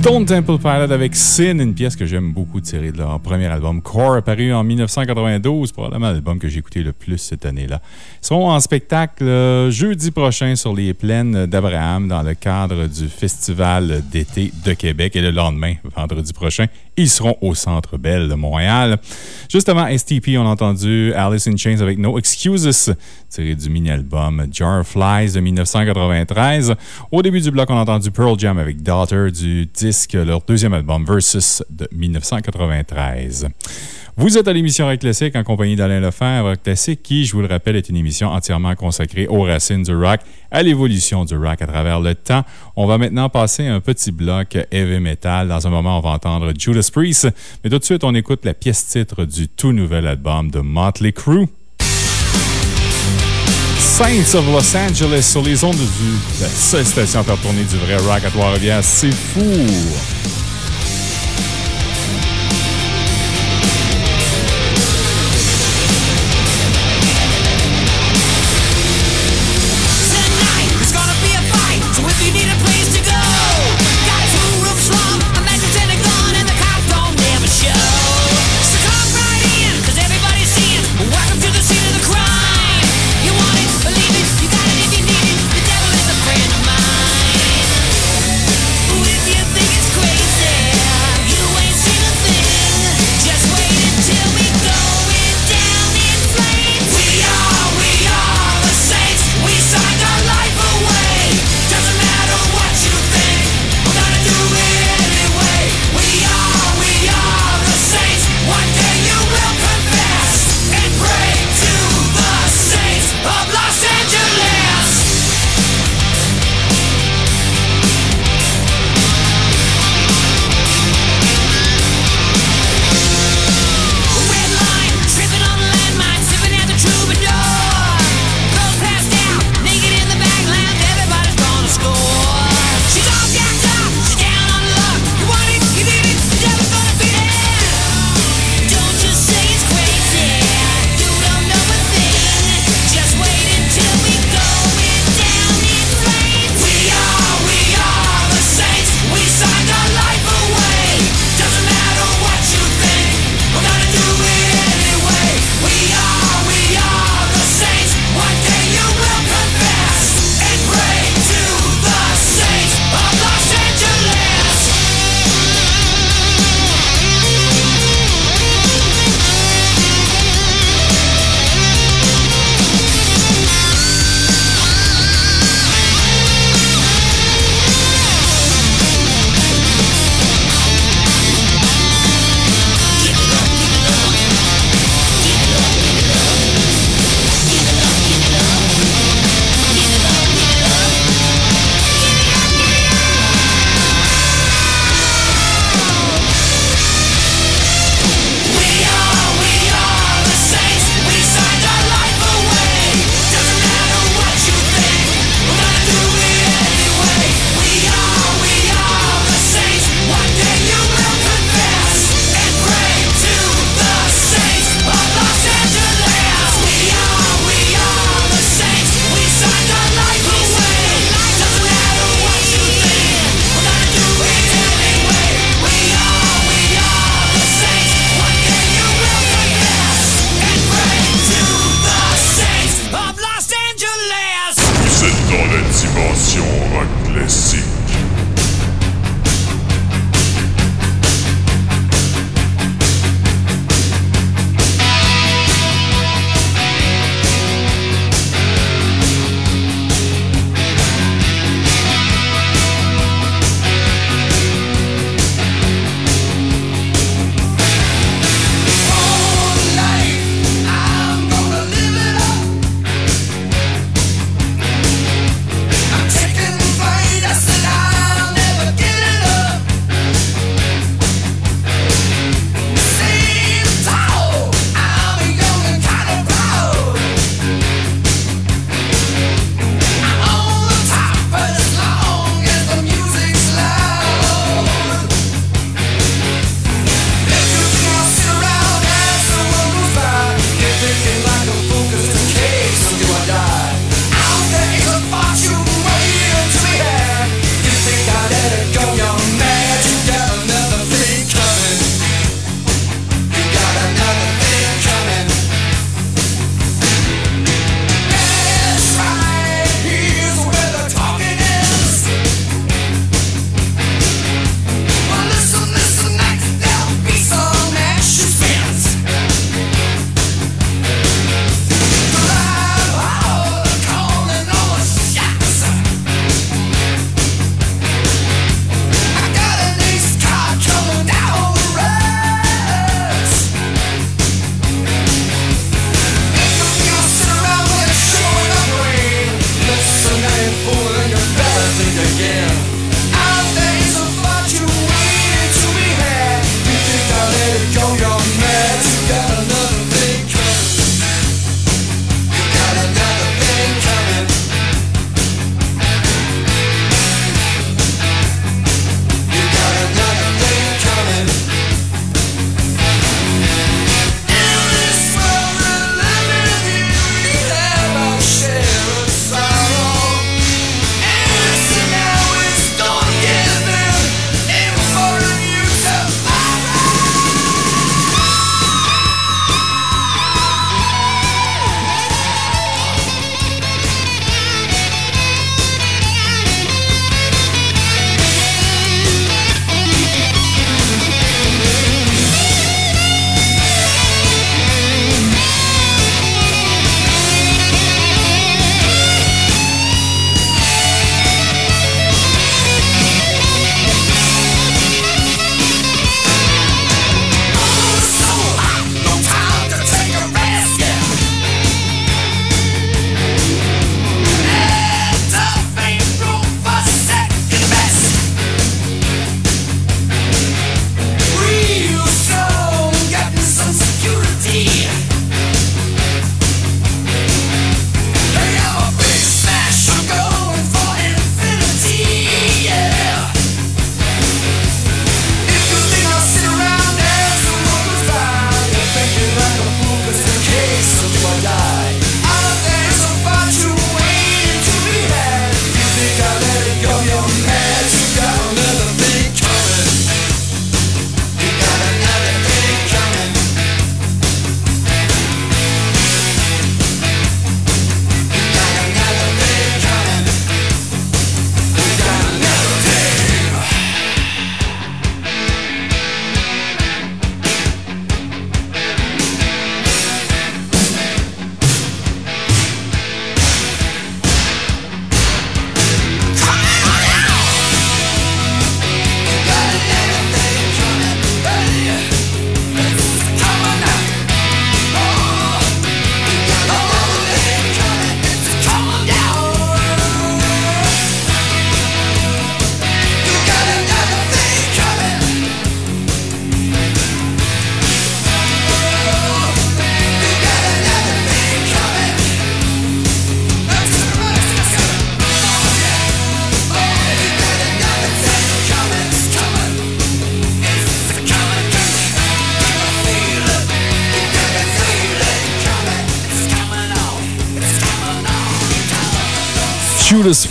[SPEAKER 2] Stone Temple Pilot avec Sin, une pièce que j'aime beaucoup tirée de leur premier album Core, paru en 1992, probablement l'album que j'ai écouté le plus cette année-là. Ils seront en spectacle euh, jeudi prochain sur les plaines d'Abraham dans le cadre du Festival d'été de Québec et le lendemain, vendredi prochain, ils seront au Centre Bell de Montréal. Justement, STP, on a entendu Alice in Chains avec No Excuses, tiré du mini-album Jar Flies de 1993. Au début du bloc, on a entendu Pearl Jam avec Daughter du disque, leur deuxième album Versus de 1993. Vous êtes à l'émission Rock Classique en compagnie d'Alain Lefebvre, Rock Classique, qui, je vous le rappelle, est une émission entièrement consacrée aux racines du rock, à l'évolution du rock à travers le temps. On va maintenant passer un petit bloc heavy metal. Dans un moment, on va entendre Judas Priest. Mais tout de suite, on écoute la pièce titre du tout nouvel album de Motley Crue. Saints of Los Angeles sur les ondes du, la seule station à faire tourner du vrai rock à Trois-Rivières. C'est fou!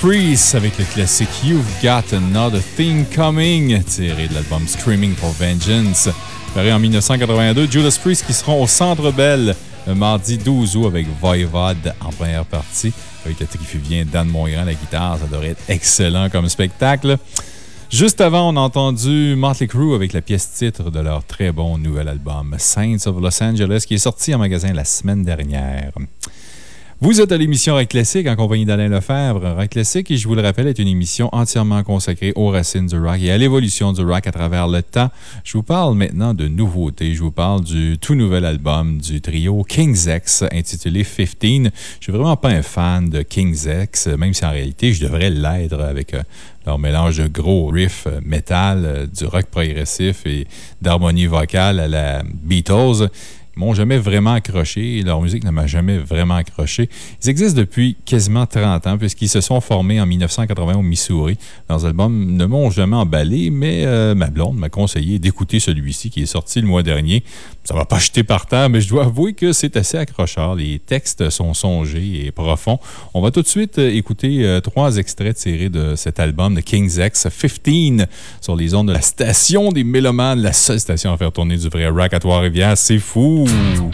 [SPEAKER 2] Priest avec le classique You've Got Another Thing Coming, tiré de l'album Screaming for Vengeance. Paru en 1982, Judas Priest qui seront au Centre Bell le mardi 12 août avec Voivod en première partie. Avec le trifuvien Dan Mongrain à la guitare, ça devrait être excellent comme spectacle. Juste avant, on a entendu Motley Crue avec la pièce titre de leur très bon nouvel album Saints of Los Angeles qui est sorti en magasin la semaine dernière. Vous êtes à l'émission Rock Classique en compagnie d'Alain Lefebvre. Rock Classique, et je vous le rappelle, est une émission entièrement consacrée aux racines du rock et à l'évolution du rock à travers le temps. Je vous parle maintenant de nouveautés. Je vous parle du tout nouvel album du trio King's X intitulé 15. Je suis vraiment pas un fan de King's X, même si en réalité, je devrais l'être avec euh, leur mélange de gros riffs euh, métal, euh, du rock progressif et d'harmonie vocale à la Beatles m'ont jamais vraiment accroché. Leur musique ne m'a jamais vraiment accroché. Ils existent depuis quasiment 30 ans, puisqu'ils se sont formés en 1980 au Missouri. Leurs albums ne m'ont jamais emballé, mais euh, ma blonde m'a conseillé d'écouter celui-ci qui est sorti le mois dernier. Ça va pas jeter par terre, mais je dois avouer que c'est assez accrocheur. Les textes sont songés et profonds. On va tout de suite euh, écouter euh, trois extraits tirés de cet album de King's X 15 sur les ondes de la station des Mélomanes, la seule station à faire tourner du vrai rock à Trois-Rivières. C'est fou!
[SPEAKER 24] う
[SPEAKER 2] ん。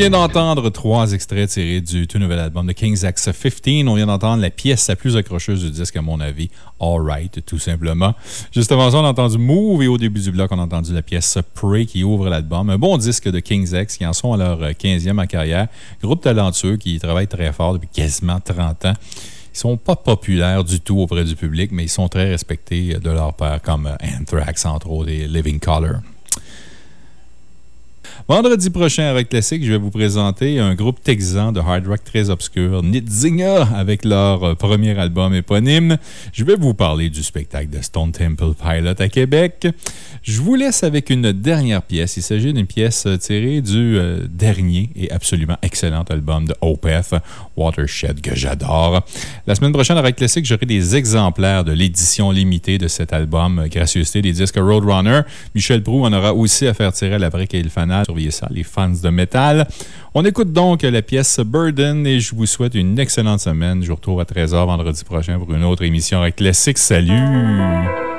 [SPEAKER 2] Vient d'entendre trois extraits tirés du tout nouvel album de King's X 15. On vient d'entendre la pièce la plus accrocheuse du disque, à mon avis, All Right, tout simplement. Juste avant ça, on a entendu Move et au début du bloc, on a entendu la pièce Pray qui ouvre l'album. Un bon disque de King's X qui en sont à leur 15e en carrière. Groupe talentueux qui travaille très fort depuis quasiment 30 ans. Ils sont pas populaires du tout auprès du public, mais ils sont très respectés de leur père, comme Anthrax, entre autres, et Living Color. Vendredi prochain, à Rock Classique, je vais vous présenter un groupe texan de hard rock très obscur, Nitzinger, avec leur euh, premier album éponyme. Je vais vous parler du spectacle de Stone Temple Pilot à Québec. Je vous laisse avec une dernière pièce. Il s'agit d'une pièce tirée du euh, dernier et absolument excellent album de OPF, Watershed, que j'adore. La semaine prochaine, à Rock Classique, j'aurai des exemplaires de l'édition limitée de cet album, euh, Gracieuseté des disques Roadrunner. Michel Prou en aura aussi à faire tirer à la brique et le fanal ça, les fans de métal. On écoute donc la pièce Burden et je vous souhaite une excellente semaine. Je vous retrouve à 13h vendredi prochain pour une autre émission avec Classique. Salut!